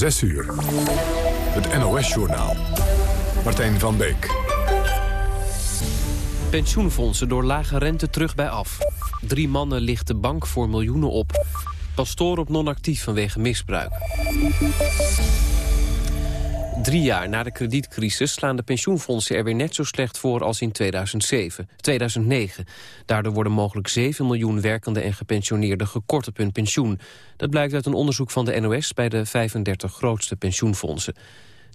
6 uur. Het NOS-journaal. Martijn van Beek. Pensioenfondsen door lage rente terug bij af. Drie mannen licht de bank voor miljoenen op. Pastoor op non-actief vanwege misbruik. Drie jaar na de kredietcrisis slaan de pensioenfondsen er weer net zo slecht voor als in 2007, 2009. Daardoor worden mogelijk 7 miljoen werkende en gepensioneerden gekort op hun pensioen. Dat blijkt uit een onderzoek van de NOS bij de 35 grootste pensioenfondsen.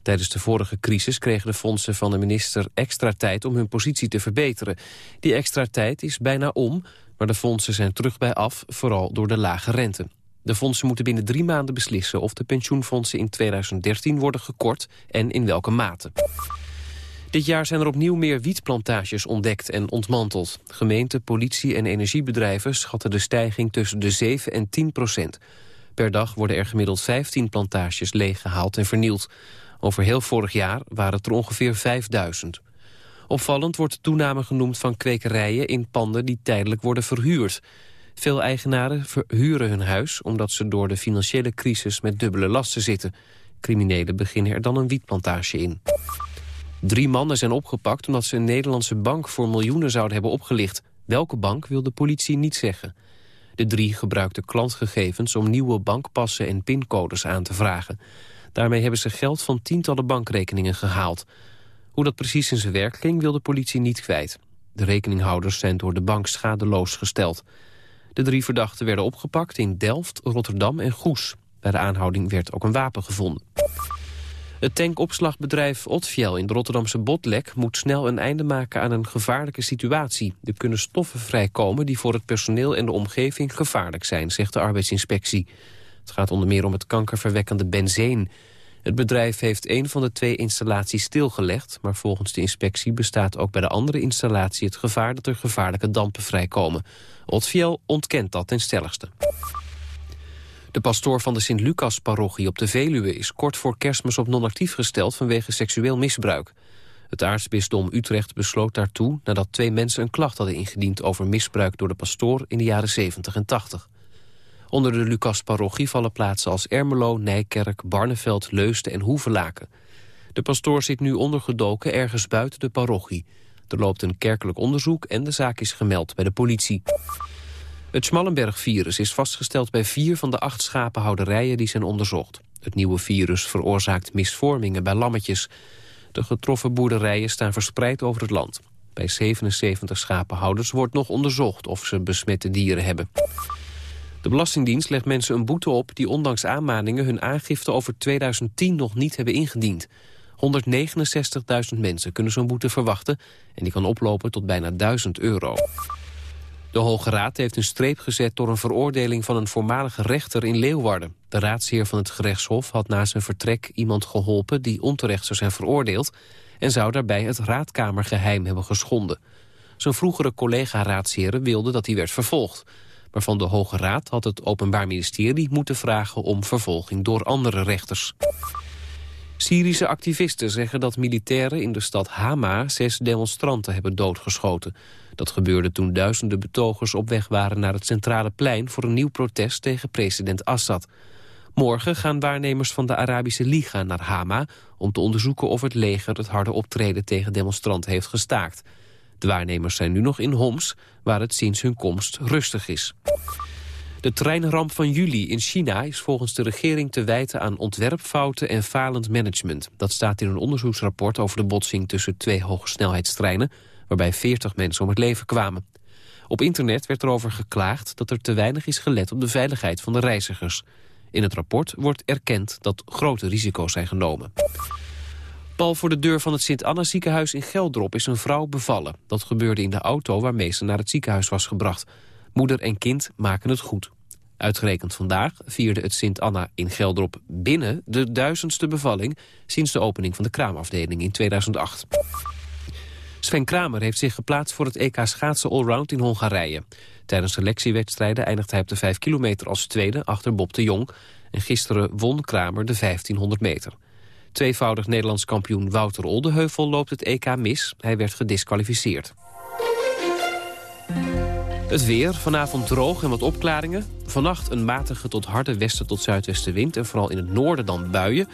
Tijdens de vorige crisis kregen de fondsen van de minister extra tijd om hun positie te verbeteren. Die extra tijd is bijna om, maar de fondsen zijn terug bij af, vooral door de lage rente. De fondsen moeten binnen drie maanden beslissen of de pensioenfondsen in 2013 worden gekort en in welke mate. Dit jaar zijn er opnieuw meer wietplantages ontdekt en ontmanteld. Gemeente, politie en energiebedrijven schatten de stijging tussen de 7 en 10 procent. Per dag worden er gemiddeld 15 plantages leeggehaald en vernield. Over heel vorig jaar waren het er ongeveer 5000. Opvallend wordt de toename genoemd van kwekerijen in panden die tijdelijk worden verhuurd. Veel eigenaren verhuren hun huis omdat ze door de financiële crisis met dubbele lasten zitten. Criminelen beginnen er dan een wietplantage in. Drie mannen zijn opgepakt omdat ze een Nederlandse bank voor miljoenen zouden hebben opgelicht. Welke bank wil de politie niet zeggen. De drie gebruikten klantgegevens om nieuwe bankpassen en pincodes aan te vragen. Daarmee hebben ze geld van tientallen bankrekeningen gehaald. Hoe dat precies in zijn werk ging wil de politie niet kwijt. De rekeninghouders zijn door de bank schadeloos gesteld. De drie verdachten werden opgepakt in Delft, Rotterdam en Goes. Bij de aanhouding werd ook een wapen gevonden. Het tankopslagbedrijf Otfiel in de Rotterdamse Botlek moet snel een einde maken aan een gevaarlijke situatie. Er kunnen stoffen vrijkomen die voor het personeel en de omgeving gevaarlijk zijn, zegt de arbeidsinspectie. Het gaat onder meer om het kankerverwekkende benzeen. Het bedrijf heeft een van de twee installaties stilgelegd... maar volgens de inspectie bestaat ook bij de andere installatie... het gevaar dat er gevaarlijke dampen vrijkomen. Otfiel ontkent dat ten stelligste. De pastoor van de Sint-Lucas-parochie op de Veluwe... is kort voor kerstmis op non-actief gesteld vanwege seksueel misbruik. Het aartsbisdom Utrecht besloot daartoe nadat twee mensen een klacht hadden ingediend... over misbruik door de pastoor in de jaren 70 en 80. Onder de Lucas-parochie vallen plaatsen als Ermelo, Nijkerk, Barneveld, Leusden en Hoevelaken. De pastoor zit nu ondergedoken ergens buiten de parochie. Er loopt een kerkelijk onderzoek en de zaak is gemeld bij de politie. Het Schmallenberg-virus is vastgesteld bij vier van de acht schapenhouderijen die zijn onderzocht. Het nieuwe virus veroorzaakt misvormingen bij lammetjes. De getroffen boerderijen staan verspreid over het land. Bij 77 schapenhouders wordt nog onderzocht of ze besmette dieren hebben. De Belastingdienst legt mensen een boete op die ondanks aanmaningen hun aangifte over 2010 nog niet hebben ingediend. 169.000 mensen kunnen zo'n boete verwachten en die kan oplopen tot bijna 1000 euro. De Hoge Raad heeft een streep gezet door een veroordeling van een voormalige rechter in Leeuwarden. De raadsheer van het gerechtshof had na zijn vertrek iemand geholpen die onterecht zou zijn veroordeeld en zou daarbij het raadkamergeheim hebben geschonden. Zijn vroegere collega-raadsheren wilde dat hij werd vervolgd maar van de Hoge Raad had het Openbaar Ministerie moeten vragen om vervolging door andere rechters. Syrische activisten zeggen dat militairen in de stad Hama zes demonstranten hebben doodgeschoten. Dat gebeurde toen duizenden betogers op weg waren naar het centrale plein voor een nieuw protest tegen president Assad. Morgen gaan waarnemers van de Arabische Liga naar Hama om te onderzoeken of het leger het harde optreden tegen demonstranten heeft gestaakt. De waarnemers zijn nu nog in Homs, waar het sinds hun komst rustig is. De treinramp van juli in China is volgens de regering te wijten aan ontwerpfouten en falend management. Dat staat in een onderzoeksrapport over de botsing tussen twee hogesnelheidstreinen, waarbij 40 mensen om het leven kwamen. Op internet werd erover geklaagd dat er te weinig is gelet op de veiligheid van de reizigers. In het rapport wordt erkend dat grote risico's zijn genomen. Pal voor de deur van het Sint-Anna ziekenhuis in Geldrop is een vrouw bevallen. Dat gebeurde in de auto waarmee ze naar het ziekenhuis was gebracht. Moeder en kind maken het goed. Uitgerekend vandaag vierde het Sint-Anna in Geldrop binnen de duizendste bevalling... sinds de opening van de kraamafdeling in 2008. Sven Kramer heeft zich geplaatst voor het EK schaatsen allround in Hongarije. Tijdens selectiewedstrijden eindigt hij op de 5 kilometer als tweede achter Bob de Jong. En gisteren won Kramer de 1500 meter. Tweevoudig Nederlands kampioen Wouter Oldeheuvel loopt het EK mis. Hij werd gedisqualificeerd. Het weer, vanavond droog en wat opklaringen. Vannacht een matige tot harde westen tot zuidwestenwind... en vooral in het noorden dan buien.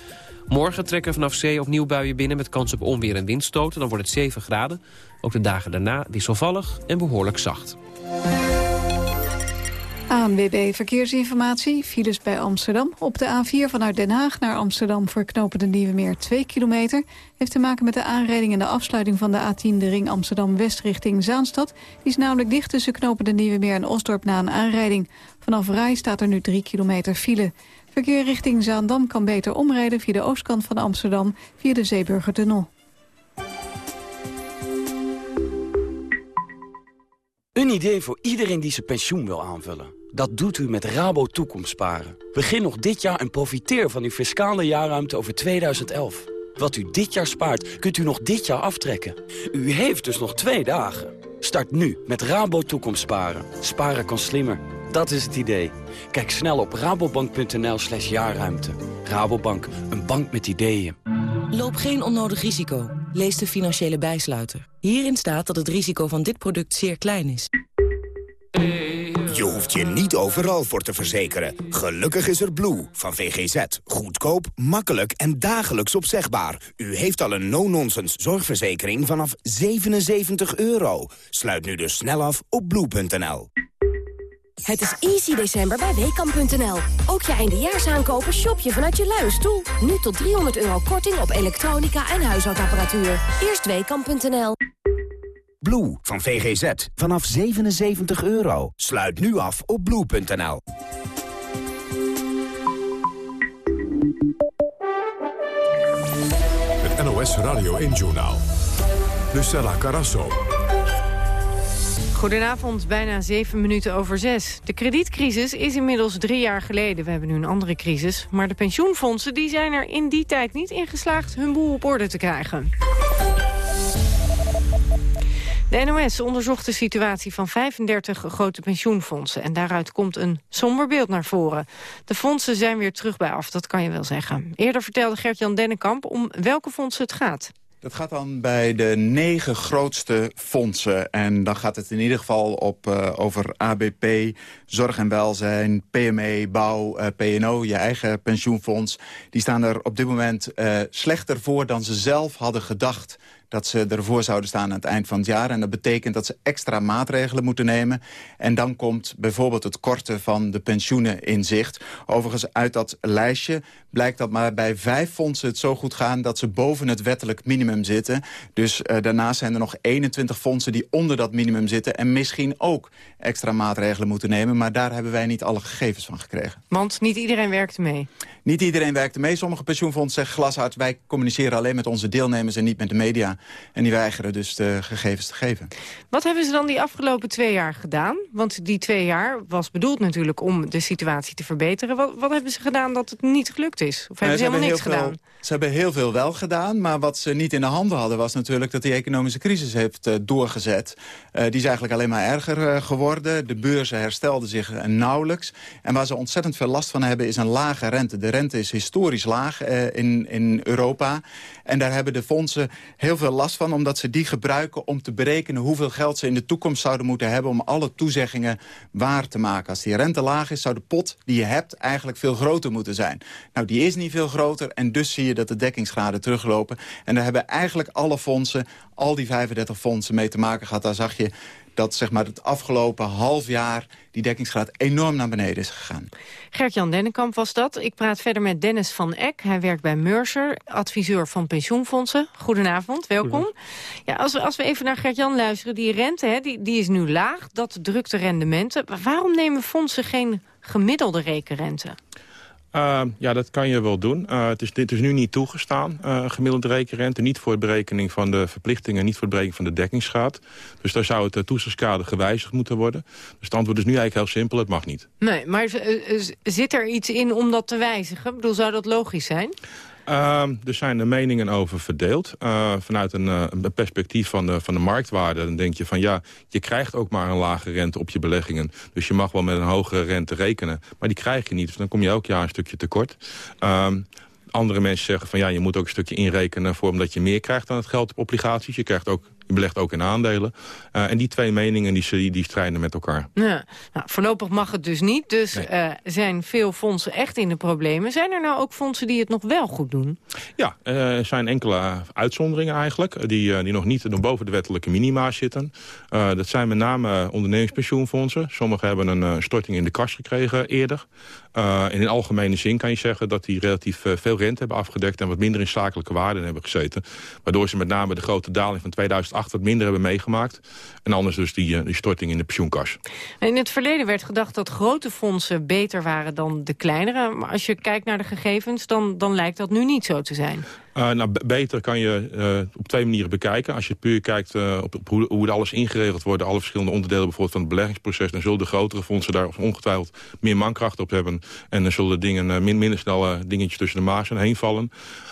Morgen trekken vanaf zee opnieuw buien binnen... met kans op onweer en windstoten. Dan wordt het 7 graden. Ook de dagen daarna wisselvallig en behoorlijk zacht. ANWB Verkeersinformatie, files bij Amsterdam. Op de A4 vanuit Den Haag naar Amsterdam voor knopen de Nieuwe Meer 2 kilometer. Heeft te maken met de aanrijding en de afsluiting van de A10 de ring Amsterdam-West richting Zaanstad. Die is namelijk dicht tussen knopen de Nieuwe Meer en Osdorp na een aanrijding. Vanaf Rai staat er nu 3 kilometer file. Verkeer richting Zaandam kan beter omrijden via de oostkant van Amsterdam via de Zeeburgertunnel. Een idee voor iedereen die zijn pensioen wil aanvullen. Dat doet u met Rabo Toekomstsparen. Begin nog dit jaar en profiteer van uw fiscale jaarruimte over 2011. Wat u dit jaar spaart, kunt u nog dit jaar aftrekken. U heeft dus nog twee dagen. Start nu met Rabo Toekomstsparen. Sparen kan slimmer. Dat is het idee. Kijk snel op rabobank.nl slash jaarruimte. Rabobank, een bank met ideeën. Loop geen onnodig risico. Lees de financiële bijsluiter. Hierin staat dat het risico van dit product zeer klein is. Je hoeft je niet overal voor te verzekeren. Gelukkig is er Blue van VGZ. Goedkoop, makkelijk en dagelijks opzegbaar. U heeft al een no-nonsense zorgverzekering vanaf 77 euro. Sluit nu dus snel af op blue.nl. Het is easy december bij Weekamp.nl. Ook je eindejaarsaankopen shop je vanuit je luie stoel. Nu tot 300 euro korting op elektronica en huishoudapparatuur. Eerst Weekamp.nl. Blue van VGZ. Vanaf 77 euro. Sluit nu af op blue.nl. Het NOS Radio 1 Journaal. Lucella Carasso. Goedenavond, bijna zeven minuten over zes. De kredietcrisis is inmiddels drie jaar geleden. We hebben nu een andere crisis. Maar de pensioenfondsen die zijn er in die tijd niet in geslaagd hun boel op orde te krijgen. De NOS onderzocht de situatie van 35 grote pensioenfondsen. En daaruit komt een somber beeld naar voren. De fondsen zijn weer terug bij af, dat kan je wel zeggen. Eerder vertelde Gert-Jan Dennekamp om welke fondsen het gaat. Dat gaat dan bij de negen grootste fondsen. En dan gaat het in ieder geval op, uh, over ABP, Zorg en Welzijn, PME, Bouw, uh, PNO, je eigen pensioenfonds. Die staan er op dit moment uh, slechter voor dan ze zelf hadden gedacht dat ze ervoor zouden staan aan het eind van het jaar. En dat betekent dat ze extra maatregelen moeten nemen. En dan komt bijvoorbeeld het korten van de pensioenen in zicht. Overigens uit dat lijstje blijkt dat maar bij vijf fondsen het zo goed gaan... dat ze boven het wettelijk minimum zitten. Dus uh, daarnaast zijn er nog 21 fondsen die onder dat minimum zitten... en misschien ook extra maatregelen moeten nemen. Maar daar hebben wij niet alle gegevens van gekregen. Want niet iedereen werkte mee? Niet iedereen werkte mee. Sommige pensioenfondsen zeggen glashard... wij communiceren alleen met onze deelnemers en niet met de media. En die weigeren dus de gegevens te geven. Wat hebben ze dan die afgelopen twee jaar gedaan? Want die twee jaar was bedoeld natuurlijk om de situatie te verbeteren. Wat, wat hebben ze gedaan dat het niet gelukt is? Of hebben ze, helemaal niks gedaan? Ze hebben heel veel wel gedaan, maar wat ze niet in de handen hadden... was natuurlijk dat die economische crisis heeft uh, doorgezet. Uh, die is eigenlijk alleen maar erger uh, geworden. De beurzen herstelden zich nauwelijks. En waar ze ontzettend veel last van hebben is een lage rente. De rente is historisch laag in, in Europa. En daar hebben de fondsen heel veel last van... omdat ze die gebruiken om te berekenen hoeveel geld ze in de toekomst zouden moeten hebben... om alle toezeggingen waar te maken. Als die rente laag is, zou de pot die je hebt eigenlijk veel groter moeten zijn. Nou, die is niet veel groter en dus zie je dat de dekkingsgraden teruglopen. En daar hebben eigenlijk alle fondsen, al die 35 fondsen mee te maken gehad. Daar zag je dat zeg maar, het afgelopen half jaar die dekkingsgraad enorm naar beneden is gegaan. Gert-Jan Dennekamp was dat. Ik praat verder met Dennis van Eck. Hij werkt bij Mercer, adviseur van pensioenfondsen. Goedenavond, welkom. Ja, als, we, als we even naar Gert-Jan luisteren, die rente hè, die, die is nu laag. Dat drukt de rendementen. Waarom nemen fondsen geen gemiddelde rekenrente? Uh, ja, dat kan je wel doen. Uh, het, is, dit is nu niet toegestaan, uh, gemiddelde rekenrente. Niet voor de berekening van de verplichtingen, niet voor de berekening van de dekkingsgraad. Dus daar zou het uh, toezichtskader gewijzigd moeten worden. Dus het antwoord is nu eigenlijk heel simpel, het mag niet. Nee, maar zit er iets in om dat te wijzigen? Ik bedoel, zou dat logisch zijn? Uh, er zijn de meningen over verdeeld. Uh, vanuit een, uh, een, perspectief van de, van de marktwaarde... dan denk je van ja, je krijgt ook maar een lage rente op je beleggingen. Dus je mag wel met een hogere rente rekenen. Maar die krijg je niet, dus dan kom je elk jaar een stukje tekort. Uh, andere mensen zeggen van ja, je moet ook een stukje inrekenen... voor omdat je meer krijgt dan het geld op obligaties. Je krijgt ook je belegt ook in aandelen. en die twee meningen die, die strijden met elkaar. Ja. Nou, voorlopig mag het dus niet, dus zijn veel fondsen echt in de problemen. Zijn er nou ook fondsen die het nog wel goed doen? Ja, er zijn enkele uitzonderingen eigenlijk, die, die nog niet boven de wettelijke minima zitten. dat zijn met name ondernemingspensioenfondsen. Sommigen hebben een storting in de kas gekregen eerder. Uh, in algemene zin kan je zeggen dat die relatief uh, veel rente hebben afgedekt... en wat minder in zakelijke waarden hebben gezeten. Waardoor ze met name de grote daling van 2008 wat minder hebben meegemaakt. En anders dus die, uh, die storting in de pensioenkas. In het verleden werd gedacht dat grote fondsen beter waren dan de kleinere. Maar als je kijkt naar de gegevens, dan, dan lijkt dat nu niet zo te zijn. Uh, nou, beter kan je uh, op twee manieren bekijken. Als je puur kijkt uh, op, op, hoe, hoe alles ingeregeld wordt... alle verschillende onderdelen bijvoorbeeld van het beleggingsproces... dan zullen de grotere fondsen daar ongetwijfeld meer mankracht op hebben. En dan zullen dingen min, minder snel dingetjes tussen de maas heen vallen.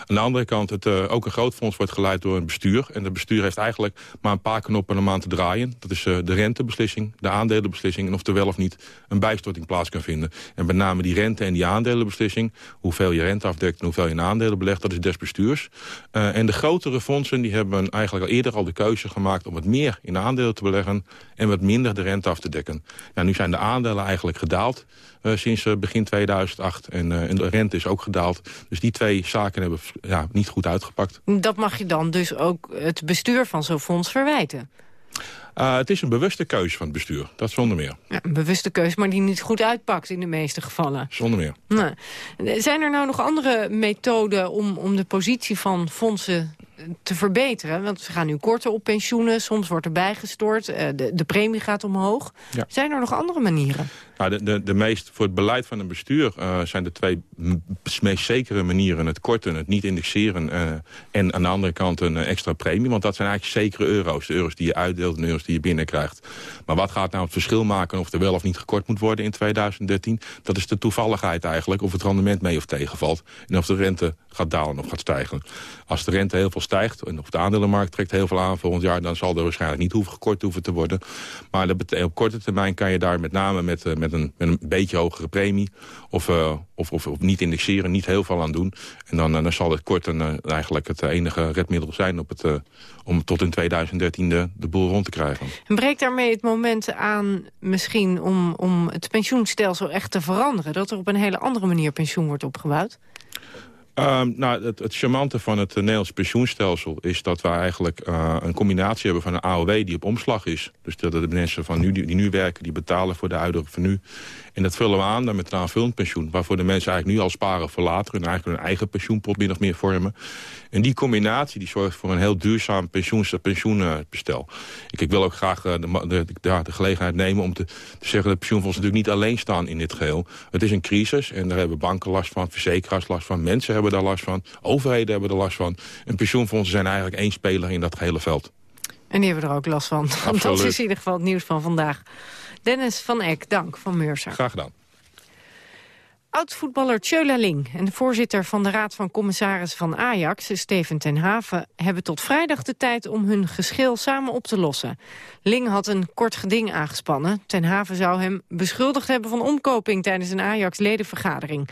Aan de andere kant, het, ook een groot fonds wordt geleid door een bestuur. En het bestuur heeft eigenlijk maar een paar knoppen een maand te draaien. Dat is de rentebeslissing, de aandelenbeslissing... en of er wel of niet een bijstorting plaats kan vinden. En met name die rente en die aandelenbeslissing... hoeveel je rente afdekt en hoeveel je in aandelen belegt... dat is des bestuurs. Uh, en de grotere fondsen die hebben eigenlijk al eerder al de keuze gemaakt... om wat meer in aandelen te beleggen en wat minder de rente af te dekken. Nou, nu zijn de aandelen eigenlijk gedaald sinds uh, begin 2008. En, en, de rente is ook gedaald. Dus die twee zaken hebben ja, niet goed uitgepakt. Dat mag je dan dus ook het bestuur van zo'n fonds verwijten? Uh, het is een bewuste keuze van het bestuur, dat zonder meer. Ja, een bewuste keuze, maar die niet goed uitpakt in de meeste gevallen. Zonder meer. Nee. Zijn er nou nog andere methoden om, om de positie van fondsen te verbeteren? Want ze gaan nu korter op pensioenen, soms wordt er bijgestort, uh, de, de premie gaat omhoog. Ja. Zijn er nog andere manieren? Nou, de, de, de meest, voor het beleid van een bestuur uh, zijn de twee meest zekere manieren. Het korten, het niet indexeren uh, en aan de andere kant een extra premie. Want dat zijn eigenlijk zekere euro's. De euro's die je uitdeelt en de euro's die je binnenkrijgt. Maar wat gaat nou het verschil maken of er wel of niet gekort moet worden in 2013? Dat is de toevalligheid eigenlijk. Of het rendement mee of tegenvalt. En of de rente gaat dalen of gaat stijgen. Als de rente heel veel stijgt en of de aandelenmarkt trekt heel veel aan volgend jaar... dan zal er waarschijnlijk niet hoeven gekort hoeven te worden. Maar op korte termijn kan je daar met name met, met met een, met een beetje hogere premie. Of, uh, of, of, of, niet indexeren, niet heel veel aan doen. En dan, uh, dan zal het kort eigenlijk het enige redmiddel zijn... Op het, om tot in 2013 de, de boel rond te krijgen. En breekt daarmee het moment aan misschien om, om het pensioenstelsel echt te veranderen? Dat er op een hele andere manier pensioen wordt opgebouwd? Um, nou, het, het, charmante van het Nederlands pensioenstelsel is dat we eigenlijk uh, een combinatie hebben van een AOW die op omslag is. Dus dat de mensen van nu, die, die nu werken, die betalen voor de uitdrukking van nu. En dat vullen we aan dan met een aanvullend pensioen. Waarvoor de mensen eigenlijk nu al sparen voor later. En eigenlijk hun eigen pensioenpot min of meer vormen. En die combinatie die zorgt voor een heel duurzaam pensioenbestel. Ik, ik wil ook graag de, de, de, de, gelegenheid nemen om te, te zeggen... dat pensioenfondsen natuurlijk niet alleen staan in dit geheel. Het is een crisis en daar hebben banken last van, verzekeraars last van... mensen hebben daar last van, overheden hebben er last van. En pensioenfondsen zijn eigenlijk één speler in dat gehele veld. En die hebben er ook last van. Absoluut. Dat is in ieder geval het nieuws van vandaag. Dennis van Eck, dank van Meurser. Graag gedaan. Oud-voetballer Tjöla Ling en de voorzitter van de Raad van Commissarissen van Ajax, Steven ten Haven, hebben tot vrijdag de tijd om hun geschil samen op te lossen. Ling had een kort geding aangespannen. Ten Haven zou hem beschuldigd hebben van omkoping tijdens een Ajax-ledenvergadering.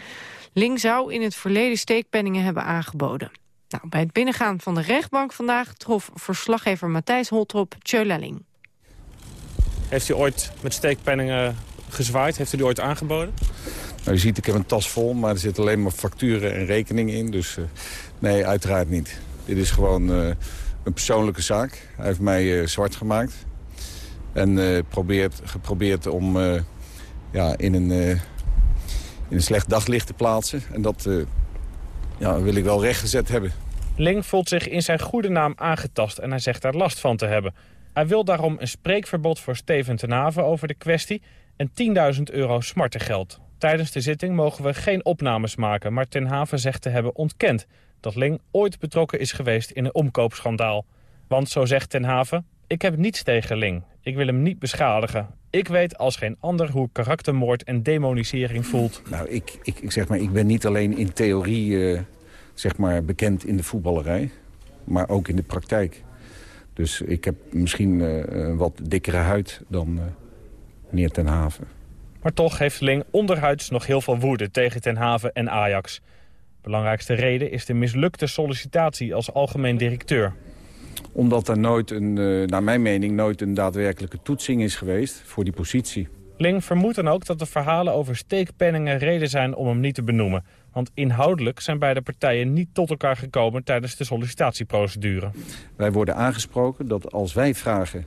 Ling zou in het verleden steekpenningen hebben aangeboden. Nou, bij het binnengaan van de rechtbank vandaag trof verslaggever Matthijs Holtrop Tjöla Ling. Heeft u ooit met steekpenningen gezwaaid? Heeft u die ooit aangeboden? Nou, je ziet, ik heb een tas vol, maar er zitten alleen maar facturen en rekeningen in. Dus uh, nee, uiteraard niet. Dit is gewoon uh, een persoonlijke zaak. Hij heeft mij uh, zwart gemaakt. En probeert, geprobeerd om ja, in, een, in een slecht daglicht te plaatsen. En dat ja, wil ik wel rechtgezet hebben. Ling voelt zich in zijn goede naam aangetast en hij zegt daar last van te hebben. Hij wil daarom een spreekverbod voor Steven Haven over de kwestie en 10.000 euro smartengeld. Tijdens de zitting mogen we geen opnames maken, maar ten Haven zegt te hebben ontkend dat Ling ooit betrokken is geweest in een omkoopschandaal. Want zo zegt ten Haven, ik heb niets tegen Ling. Ik wil hem niet beschadigen. Ik weet als geen ander hoe karaktermoord en demonisering voelt. Nou, ik, ik, ik zeg maar, ik ben niet alleen in theorie uh, zeg maar, bekend in de voetballerij, maar ook in de praktijk. Dus ik heb misschien uh, een wat dikkere huid dan uh, meneer Ten Haven. Maar toch heeft Ling onderhuids nog heel veel woede tegen Ten Haven en Ajax. Belangrijkste reden is de mislukte sollicitatie als algemeen directeur. Omdat er nooit, een, naar mijn mening, nooit een daadwerkelijke toetsing is geweest voor die positie. Ling vermoedt dan ook dat de verhalen over steekpenningen reden zijn om hem niet te benoemen. Want inhoudelijk zijn beide partijen niet tot elkaar gekomen tijdens de sollicitatieprocedure. Wij worden aangesproken dat als wij vragen,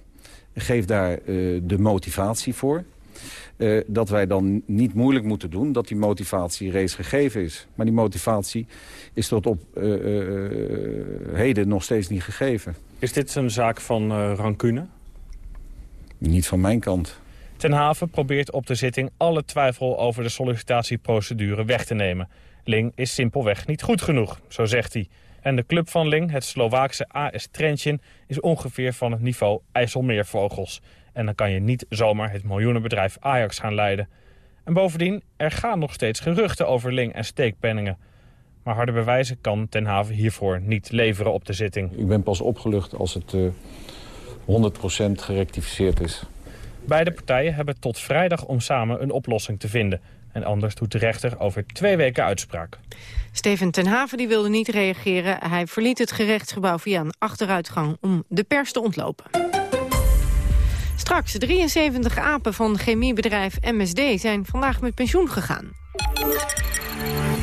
geef daar uh, de motivatie voor. Uh, dat wij dan niet moeilijk moeten doen dat die motivatie reeds gegeven is. Maar die motivatie is tot op uh, heden nog steeds niet gegeven. Is dit een zaak van rancune? Niet van mijn kant. Ten Haven probeert op de zitting alle twijfel over de sollicitatieprocedure weg te nemen. Ling is simpelweg niet goed genoeg, zo zegt hij. En de club van Ling, het Slovaakse AS Trentin, is ongeveer van het niveau IJsselmeervogels. En dan kan je niet zomaar het miljoenenbedrijf Ajax gaan leiden. En bovendien, er gaan nog steeds geruchten over Ling en steekpenningen. Maar harde bewijzen kan Ten Haven hiervoor niet leveren op de zitting. Ik ben pas opgelucht als het uh, eh, 100% gerectificeerd is. Beide partijen hebben tot vrijdag om samen een oplossing te vinden. En anders doet de rechter over twee weken uitspraak. Steven ten Haven die wilde niet reageren. Hij verliet het gerechtsgebouw via een achteruitgang om de pers te ontlopen. Straks, 73 apen van chemiebedrijf MSD zijn vandaag met pensioen gegaan.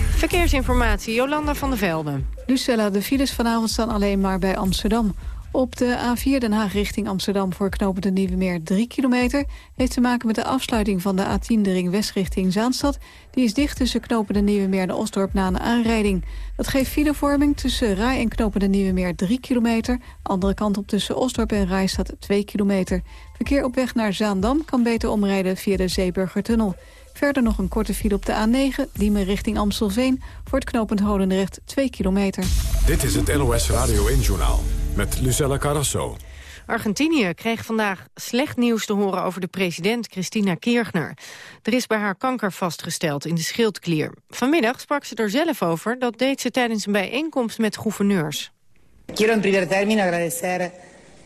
Verkeersinformatie, Jolanda van der Velde. Lucella, de files vanavond staan alleen maar bij Amsterdam. Op de A4 Den Haag richting Amsterdam voor knopen de Nieuwe Meer 3 kilometer... heeft te maken met de afsluiting van de A10 de ring west richting Zaanstad. Die is dicht tussen knopen de Nieuwe Meer en Osdorp na een aanrijding. Dat geeft filevorming tussen Rai en knopen de Nieuwe Meer 3 kilometer. Andere kant op tussen Osdorp en Rai staat 2 kilometer. Verkeer op weg naar Zaandam kan beter omrijden via de Zeeburgertunnel. Verder nog een korte file op de A9, Diemen richting Amstelveen... voor het knooppunt Holendrecht 2 kilometer. Dit is het NOS Radio 1-journaal met Lucella Carrasso. Argentinië kreeg vandaag slecht nieuws te horen over de president Cristina Kirchner. Er is bij haar kanker vastgesteld in de schildklier. Vanmiddag sprak ze er zelf over, dat deed ze tijdens een bijeenkomst met gouverneurs. Quiero en primer término agradecer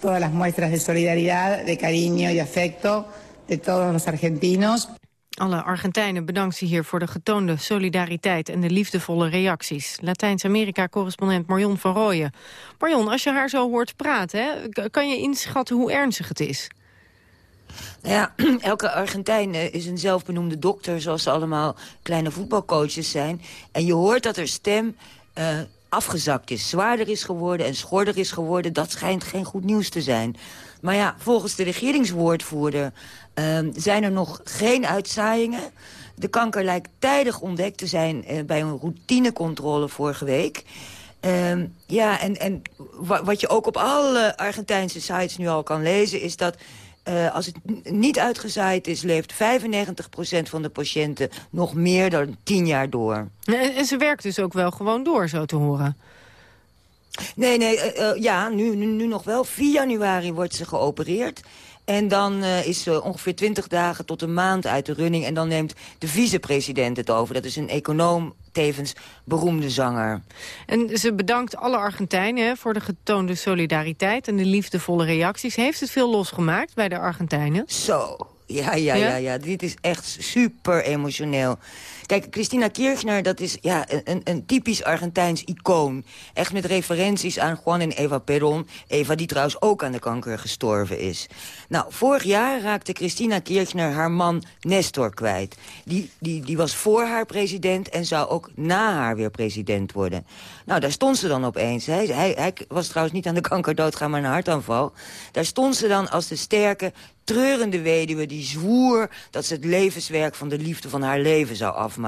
todas las muestras de solidaridad, de cariño y afecto de todos los argentinos. Alle Argentijnen bedankt ze hier voor de getoonde solidariteit en de liefdevolle reacties. Latijns-Amerika-correspondent Marion van Rooyen. Marion, als je haar zo hoort praten, hè, kan je inschatten hoe ernstig het is? Nou ja, elke Argentijn eh, is een zelfbenoemde dokter... zoals ze allemaal kleine voetbalcoaches zijn. En je hoort dat er stem uh, afgezakt is, zwaarder is geworden en schorder is geworden. Dat schijnt geen goed nieuws te zijn. Maar ja, volgens de regeringswoordvoerder Ehm, zijn er nog geen uitzaaiingen. De kanker lijkt tijdig ontdekt te zijn uh, bij een routinecontrole vorige week. Uh, ja, en, en wat je ook op alle Argentijnse sites nu al kan lezen... is dat uh, als het niet uitgezaaid is, leeft 95% van de patiënten nog meer dan 10 jaar door. En, en, ze werkt dus ook wel gewoon door, zo te horen. Nee, nee, uh, ja, nu, nu, nu nog wel. 4 januari wordt ze geopereerd. En dan uh, is ze ongeveer 20 dagen tot een maand uit de running. En dan neemt de vicepresident het over. Dat is een econoom, tevens beroemde zanger. En ze bedankt alle Argentijnen voor de getoonde solidariteit... en de liefdevolle reacties. Heeft het veel losgemaakt bij de Argentijnen? Zo, ja, ja, ja, ja. Dit is echt super emotioneel. Kijk, Christina Kirchner, dat is ja, een, een typisch Argentijns icoon. Echt met referenties aan Juan en Eva Perón. Eva die trouwens ook aan de kanker gestorven is. Nou, vorig jaar raakte Christina Kirchner haar man Nestor kwijt. Die, die, die was voor haar president en zou ook na haar weer president worden. Nou, daar stond ze dan opeens. Hij, hij, hij was trouwens niet aan de kanker doodgaan, maar een hartaanval. Daar stond ze dan als de sterke, treurende weduwe die zwoer... dat ze het levenswerk van de liefde van haar leven zou afmaken.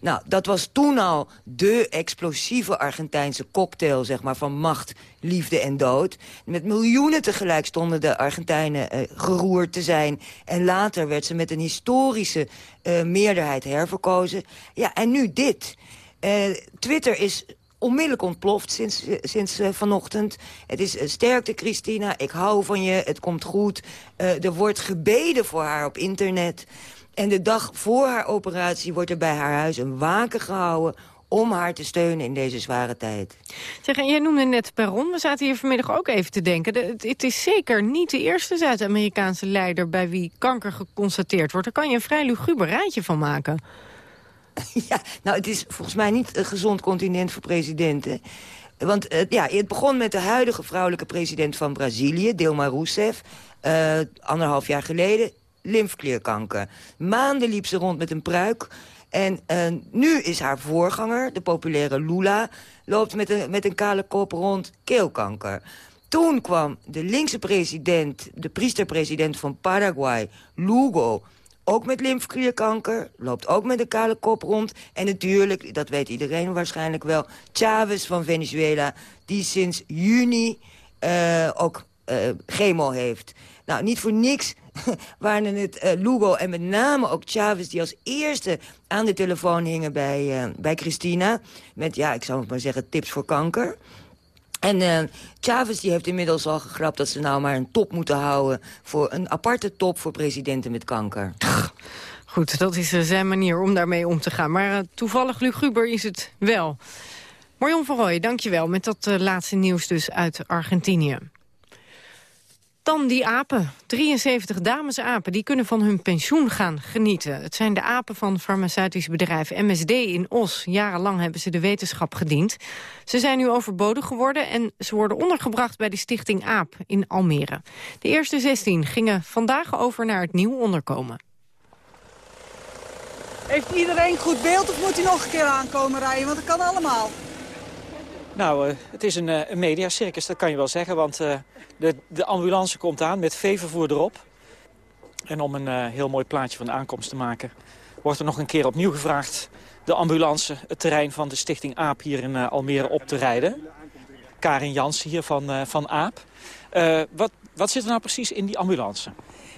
Nou, dat was toen al de explosieve Argentijnse cocktail zeg maar, van macht, liefde en dood. Met miljoenen tegelijk stonden de Argentijnen uh, geroerd te zijn. En later werd ze met een historische uh, meerderheid herverkozen. Ja, en nu dit. Uh, Twitter is onmiddellijk ontploft sinds, sinds vanochtend. Het is sterkte, Christina. Ik hou van je. Het komt goed. Er wordt gebeden voor haar op internet. En de dag voor haar operatie wordt er bij haar huis een waken gehouden om haar te steunen in deze zware tijd. Zeg, en jij noemde net Perron. We zaten hier vanmiddag ook even te denken. De, het, is zeker niet de eerste Zuid-Amerikaanse leider... bij wie kanker geconstateerd wordt. Daar kan je een vrij luguber rijtje van maken. Ja, nou, het is volgens mij niet een gezond continent voor presidenten. Want uh, ja, het begon met de huidige vrouwelijke president van Brazilië, Dilma Rousseff. Uh, anderhalf jaar geleden, lymfklierkanker. Maanden liep ze rond met een pruik. En uh, nu is haar voorganger, de populaire Lula... loopt met een, met een kale kop rond keelkanker. Toen kwam de linkse president, de priesterpresident van Paraguay, Lugo... ook met lymfklierkanker, loopt ook met een kale kop rond. En natuurlijk, dat weet iedereen waarschijnlijk wel... Chavez van Venezuela, die sinds juni uh, ook uh, chemo heeft. Nou, niet voor niks waren het uh, Lugo en met name ook Chavez... die als eerste aan de telefoon hingen bij, uh, bij Christina. Met, ja, ik zou het maar zeggen, tips voor kanker. En uh, Chavez die heeft inmiddels al gegrapt dat ze nou maar een top moeten houden... voor een aparte top voor presidenten met kanker. Goed, dat is zijn manier om daarmee om te gaan. Maar toevallig luguber is het wel. Marion van Rooij, dankjewel. Met dat laatste nieuws dus uit Argentinië. Dan die apen. 73 damesapen die kunnen van hun pensioen gaan genieten. Het zijn de apen van farmaceutisch bedrijf MSD in Os. Jarenlang hebben ze de wetenschap gediend. Ze zijn nu overbodig geworden en ze worden ondergebracht bij de stichting AAP in Almere. De eerste 16 gingen vandaag over naar het nieuw onderkomen. Heeft iedereen goed beeld of moet hij nog een keer aankomen rijden? Want dat kan allemaal. Nou, uh, het is een, uh, een mediacircus, dat kan je wel zeggen. Want uh, de, de, ambulance komt aan met veevervoer erop. En om een heel mooi plaatje van de aankomst te maken... wordt er nog een keer opnieuw gevraagd de ambulance... het terrein van de stichting AAP hier in Almere op te rijden. Karin Jansen hier van, van AAP. wat, wat zit er nou precies in die ambulance?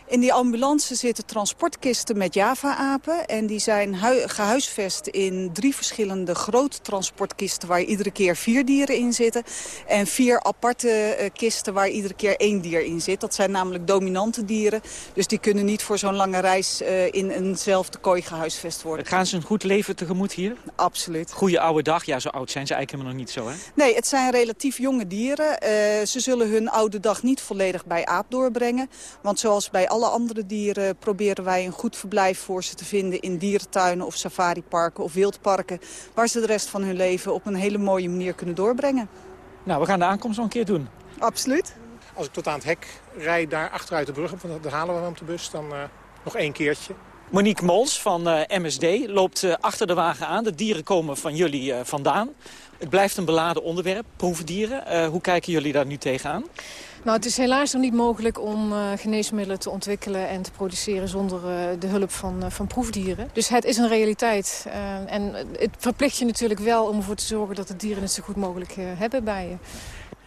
In die ambulance zitten transportkisten met Java-apen. En die zijn gehuisvest in drie verschillende grote transportkisten... waar iedere keer vier dieren in zitten. En vier aparte uh, kisten waar iedere keer één dier in zit. Dat zijn namelijk dominante dieren. Dus die kunnen niet voor zo'n lange reis uh, in eenzelfde kooi gehuisvest worden. Gaan ze een goed leven tegemoet hier? Absoluut. Goeie oude dag. Ja, zo oud zijn ze eigenlijk helemaal nog niet zo, hè? Nee, het zijn relatief jonge dieren. Uh, ze zullen hun oude dag niet volledig bij aap doorbrengen. Want zoals bij alle andere dieren proberen wij een goed verblijf voor ze te vinden... in dierentuinen of safariparken of wildparken... waar ze de rest van hun leven op een hele mooie manier kunnen doorbrengen. Nou, we gaan de aankomst nog een keer doen. Absoluut. Als ik tot aan het hek rijd, daar achteruit de brug op, dan halen we hem op de bus, dan uh, nog één keertje. Monique Mols van uh, MSD loopt uh, achter de wagen aan. De dieren komen van jullie uh, vandaan. Het blijft een beladen onderwerp, proefdieren. hoe kijken jullie daar nu tegenaan? Nou, het is helaas nog niet mogelijk om uh, geneesmiddelen te ontwikkelen en te produceren zonder uh, de hulp van, uh, van proefdieren. Dus het is een realiteit. en het verplicht je natuurlijk wel om ervoor te zorgen dat de dieren het zo goed mogelijk hebben bij je.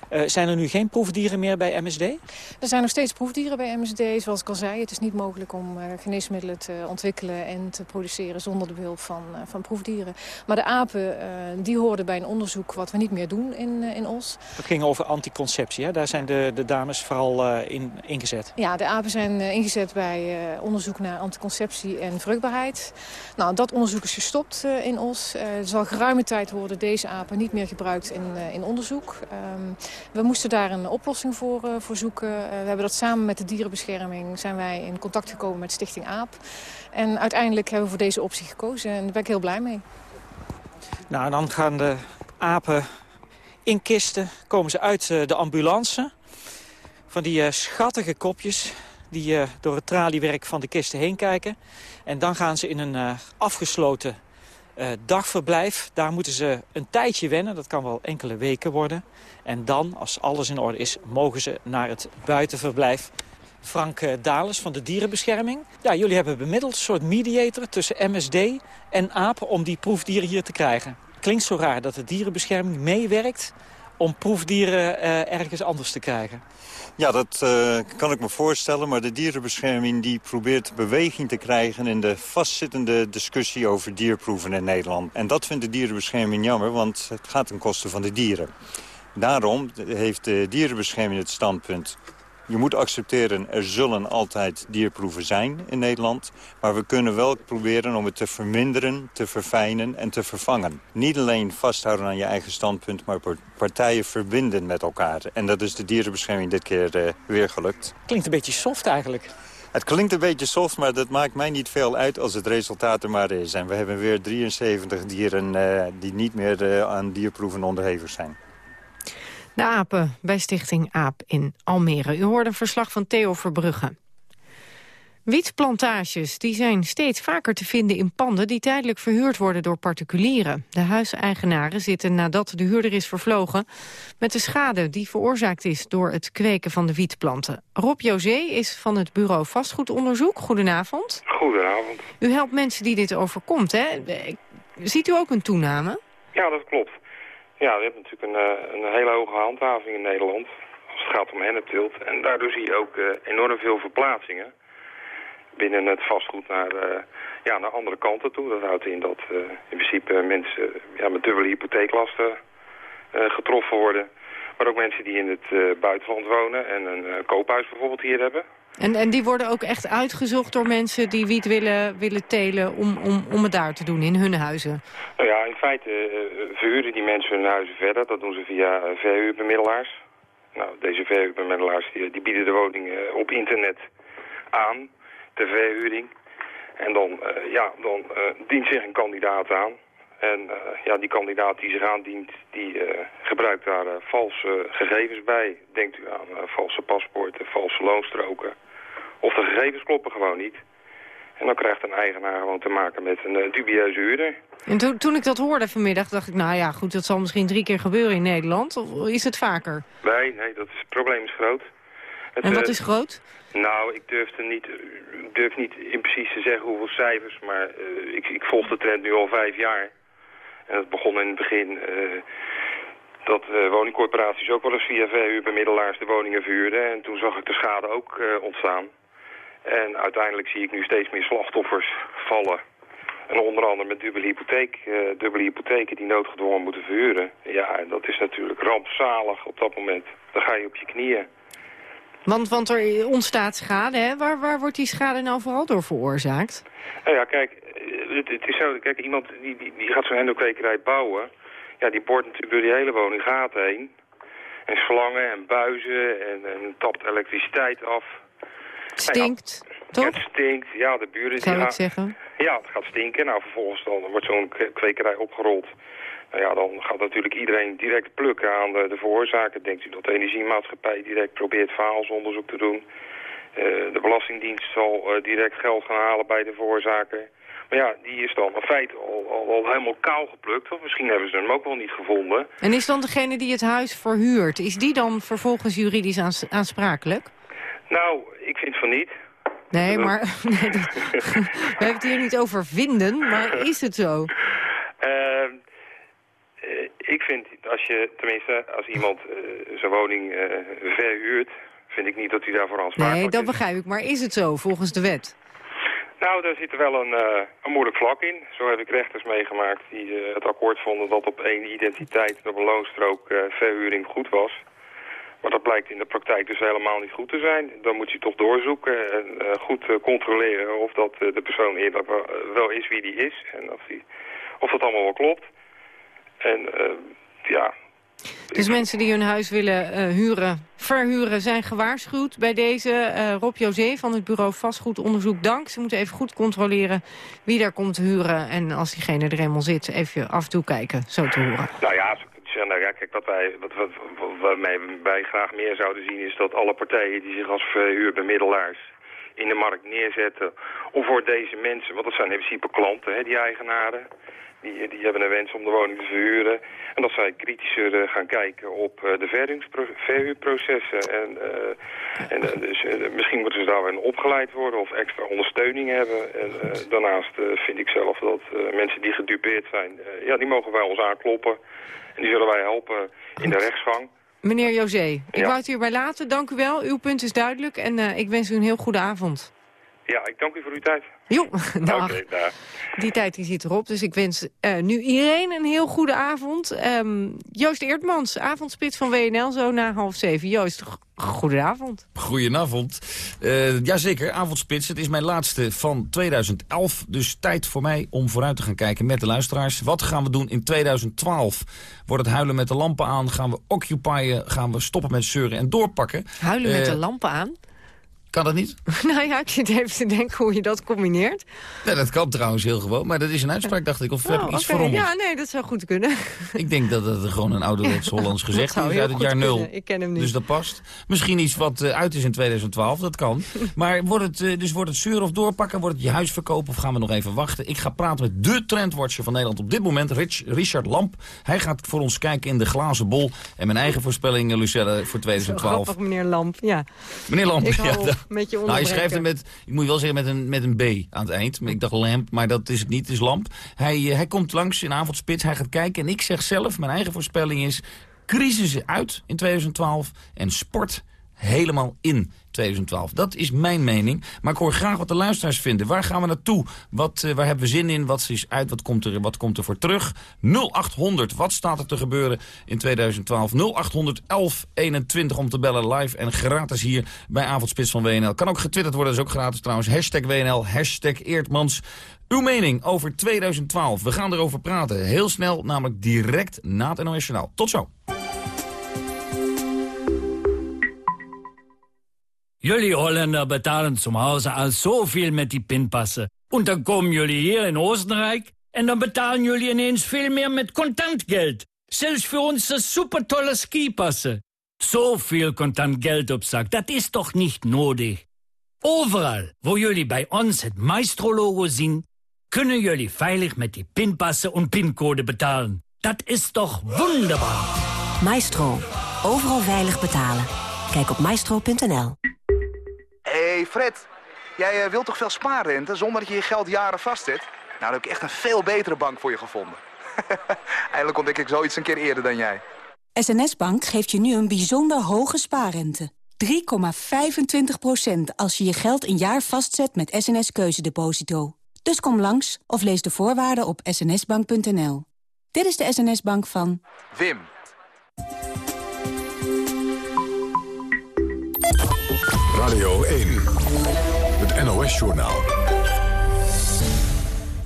Uh, zijn er nu geen proefdieren meer bij MSD? Er zijn nog steeds proefdieren bij MSD. Zoals ik al zei, het is niet mogelijk om uh, geneesmiddelen te ontwikkelen en te produceren zonder de behulp van, uh, van proefdieren. Maar de apen, die hoorden bij een onderzoek wat we niet meer doen in, in Os. Het ging over anticonceptie, hè? daar zijn de, de dames vooral in ingezet. Ja, de apen zijn ingezet bij onderzoek naar anticonceptie en vruchtbaarheid. Nou, dat onderzoek is gestopt in Os. er zal geruime tijd worden deze apen niet meer gebruikt in, in onderzoek. Um, we moesten daar een oplossing voor, uh, voor zoeken. Uh, we hebben dat samen met de dierenbescherming zijn wij in contact gekomen met Stichting AAP. En uiteindelijk hebben we voor deze optie gekozen en daar ben ik heel blij mee. Nou, dan gaan de apen in kisten, komen ze uit uh, de ambulance. Van die schattige kopjes die door het traliewerk van de kisten heen kijken. En dan gaan ze in een afgesloten uh, dagverblijf. Daar moeten ze een tijdje wennen, dat kan wel enkele weken worden. En dan, als alles in orde is, mogen ze naar het buitenverblijf. Frank uh, Dales van de Dierenbescherming. Ja, jullie hebben bemiddeld een soort mediator tussen MSD en apen om die proefdieren hier te krijgen. Klinkt zo raar dat de dierenbescherming meewerkt om proefdieren uh, ergens anders te krijgen. Ja, dat uh, kan ik me voorstellen. Maar de dierenbescherming die probeert beweging te krijgen... in de vastzittende discussie over dierproeven in Nederland. En dat vindt de dierenbescherming jammer, want het gaat ten koste van de dieren. Daarom heeft de dierenbescherming het standpunt... Je moet accepteren, er zullen altijd dierproeven zijn in Nederland. Maar we kunnen wel proberen om het te verminderen, te verfijnen en te vervangen. Niet alleen vasthouden aan je eigen standpunt, maar partijen verbinden met elkaar. En dat is de dierenbescherming dit keer uh, weer gelukt. Klinkt een beetje soft eigenlijk. Het klinkt een beetje soft, maar dat maakt mij niet veel uit als het resultaat er maar is. En we hebben weer 73 dieren uh, die niet meer uh, aan dierproeven onderhevig zijn. De apen bij Stichting AAP in Almere. U hoorde een verslag van Theo Verbrugge. Wietplantages die zijn steeds vaker te vinden in panden die tijdelijk verhuurd worden door particulieren. De huiseigenaren zitten nadat de huurder is vervlogen met de schade die veroorzaakt is door het kweken van de wietplanten. Rob José is van het bureau Vastgoedonderzoek. Goedenavond. Goedenavond. U helpt mensen die dit overkomt, hè? Ziet u ook een toename? Ja, dat klopt. Ja, we hebben natuurlijk een, eh, een hele hoge handhaving in Nederland als het gaat om hennepteelt. En daardoor zie je ook uh, enorm veel verplaatsingen binnen het vastgoed naar, uh, ja, naar andere kanten toe. Dat houdt in dat in principe mensen ja, met dubbele hypotheeklasten getroffen worden. Maar ook mensen die in het buitenland wonen en een koophuis bijvoorbeeld hier hebben. En, en die worden ook echt uitgezocht door mensen die wiet willen, willen telen om, om, om het daar te doen in hun huizen? Nou ja, in feite verhuren die mensen hun huizen verder. Dat doen ze via verhuurbemiddelaars. Nou, deze verhuurbemiddelaars die, bieden de woningen op internet aan de verhuring. En dan, ja, dan dient zich een kandidaat aan. En ja, die kandidaat die zich aandient, die gebruikt daar valse gegevens bij. Denkt u aan valse paspoorten, valse loonstroken. Of de gegevens kloppen gewoon niet. En dan krijgt een eigenaar gewoon te maken met een dubieuze huurder. En to toen ik dat hoorde vanmiddag, dacht ik, nou ja, goed, dat zal misschien drie keer gebeuren in Nederland. Of is het vaker? Nee, nee, dat is, het probleem is groot. Het, en wat is groot? Nou, ik durf, er niet, durf niet in precies te zeggen hoeveel cijfers, maar uh, ik, ik volg de trend nu al vijf jaar. En het begon in het begin uh, dat uh, woningcorporaties ook wel eens via verhuurbemiddelaars de woningen vuurden. En toen zag ik de schade ook ontstaan. En uiteindelijk zie ik nu steeds meer slachtoffers vallen. En onder andere met dubbele, hypotheek, dubbele hypotheken die noodgedwongen moeten verhuren. Ja, en dat is natuurlijk rampzalig op dat moment. Dan ga je op je knieën. Want, want er ontstaat schade, hè? Waar, waar wordt die schade nou vooral door veroorzaakt? Nou ja, kijk, het, het is zo, kijk, iemand die, die, die gaat zo'n hendokwekerij bouwen... ja, die boort natuurlijk door die hele woning gaten heen. En slangen en buizen en, en tapt elektriciteit af. Het stinkt, nou ja, toch? Het stinkt, ja, de buren... Zou die ik zeggen? Ja, het gaat stinken. Nou, vervolgens dan wordt zo'n kwekerij opgerold. Nou ja, dan gaat natuurlijk iedereen direct plukken aan de, de veroorzaker. Denkt u dat de energiemaatschappij direct probeert verhaalsonderzoek te doen? Uh, de Belastingdienst zal uh, direct geld gaan halen bij de veroorzaker. Maar ja, die is dan in feite al, al, al, helemaal kaal geplukt. Of misschien hebben ze hem ook wel niet gevonden. En is dan degene die het huis verhuurt, is die dan vervolgens juridisch aans aansprakelijk? Nou, ik vind van niet. Nee, maar nee, dat, we hebben het hier niet over vinden, maar is het zo? Uh, uh, ik vind, als je, tenminste, als iemand uh, zijn woning uh, verhuurt, vind ik niet dat hij daarvoor aansprakelijk Nee, dat begrijp ik. Maar is het zo, volgens de wet? Nou, daar zit er wel een, een moeilijk vlak in. Zo heb ik rechters meegemaakt die het akkoord vonden dat op één identiteit en op een loonstrook verhuring goed was. Maar dat blijkt in de praktijk dus helemaal niet goed te zijn. Dan moet je toch doorzoeken en uh, goed uh, controleren of dat uh, de persoon eerder wel is wie die is. En of, die, of dat allemaal wel klopt. En ja... Dus mensen die hun huis willen huren, verhuren, zijn gewaarschuwd bij deze. Rob José van het bureau Vastgoedonderzoek, dank. Ze moeten even goed controleren wie daar komt huren. En als diegene er eenmaal zit, even af en toe kijken, zo te horen. Nou ja, nou ja, kijk, wat wij, wat, wij graag meer zouden zien is dat alle partijen die zich als verhuurbemiddelaars in de markt neerzetten om voor deze mensen, want dat zijn in principe klanten, hè, die eigenaren, die, die hebben een wens om de woning te verhuren. En dat zij kritischer uh, gaan kijken op uh, de verhuurprocessen. En, uh, en dus, misschien moeten ze daar wel opgeleid worden of extra ondersteuning hebben. En daarnaast vind ik zelf dat mensen die gedupeerd zijn, ja, die mogen bij ons aankloppen. En die zullen wij helpen in de rechtsgang. Meneer José, ik ja. wou het hierbij laten. Dank u wel. Uw punt is duidelijk en ik wens u een heel goede avond. Ja, ik dank u voor uw tijd. Jo, dag. Okay, dag. Die tijd die zit erop, dus ik wens uh, nu iedereen een heel goede avond. Um, Joost Eertmans, avondspits van WNL, zo na half zeven. Joost, goedenavond. Goedenavond. Uh, jazeker, avondspits. Het is mijn laatste van 2011, dus tijd voor mij om vooruit te gaan kijken met de luisteraars. Wat gaan we doen in 2012? Wordt het huilen met de lampen aan? Gaan we occupyen? Gaan we stoppen met zeuren en doorpakken? Huilen uh, met de lampen aan? Kan dat niet? nou ja, ik zit even te denken hoe je dat combineert. Ja, dat kan trouwens heel gewoon, maar dat is een uitspraak, dacht ik. Of heb ik Oh, iets verrommeld? Ja, nee, dat zou goed kunnen. Ik denk dat het gewoon een ouderwets Hollands gezegd is uit het jaar nul. Ik ken hem niet. Dus dat past. Misschien iets wat eh, uit is in 2012, dat kan. Maar wordt het, eh, dus wordt het zeuren of doorpakken? Wordt het je huis verkopen of gaan we nog even wachten? Ik ga praten met de trendwatcher van Nederland op dit moment, Rich, Richard Lamp. Hij gaat voor ons kijken in de glazen bol. En mijn eigen voorspelling, eh, Lucelle, voor Zo 2012. grappig, meneer Lamp. Ja. Meneer Lamp, ja. Met je nou, hij schrijft hem met, ik moet wel zeggen, met een, met een B aan het eind. Ik dacht lamp, maar dat is het niet, het is lamp. Hij, eh, hij komt langs in avondspits, hij gaat kijken. En ik zeg zelf, mijn eigen voorspelling is... crisis uit in 2012 en sport helemaal in 2012. Dat is mijn mening. Maar ik hoor graag wat de luisteraars vinden. Waar gaan we naartoe? Wat, eh, waar hebben we zin in? Wat is uit? Wat komt, er, wat komt er voor terug? 0800, wat staat er te gebeuren in 2012? 0800 1121 om te bellen live en gratis hier bij Avondspits van WNL. Kan ook getwitterd worden, dat is ook gratis trouwens. Hashtag WNL, hashtag Eertmans. Uw mening over 2012. We gaan erover praten. Heel snel, namelijk direct na het NOS. Tot zo. Jullie Holländer betalen zum Hause al zoveel met die pinpassen. Und dan komen jullie hier in Oostenrijk en dan betalen jullie ineens veel meer met contant geld. Zelfs voor onze supertolle skipassen. Zoveel contant geld op zak, dat is toch niet nodig? Overal wo jullie bij ons het Maestro-logo zien... kunnen jullie veilig met die pinpassen en pincode betalen. Dat is toch wonderbaar? Maestro. Overal veilig betalen. Kijk op maestro.nl. hey Fred, jij eh, wilt toch veel spaarrente zonder dat je je geld jaren vastzet? Nou, dan heb ik echt een veel betere bank voor je gevonden. Eindelijk ontdek ik zoiets een keer eerder dan jij. SNS Bank geeft je nu een bijzonder hoge spaarrente. 3,25% als je je geld een jaar vastzet met SNS Keuzedeposito. Dus kom langs of lees de voorwaarden op snsbank.nl. Dit is de SNS Bank van... Wim. Radio 1, het NOS-journaal.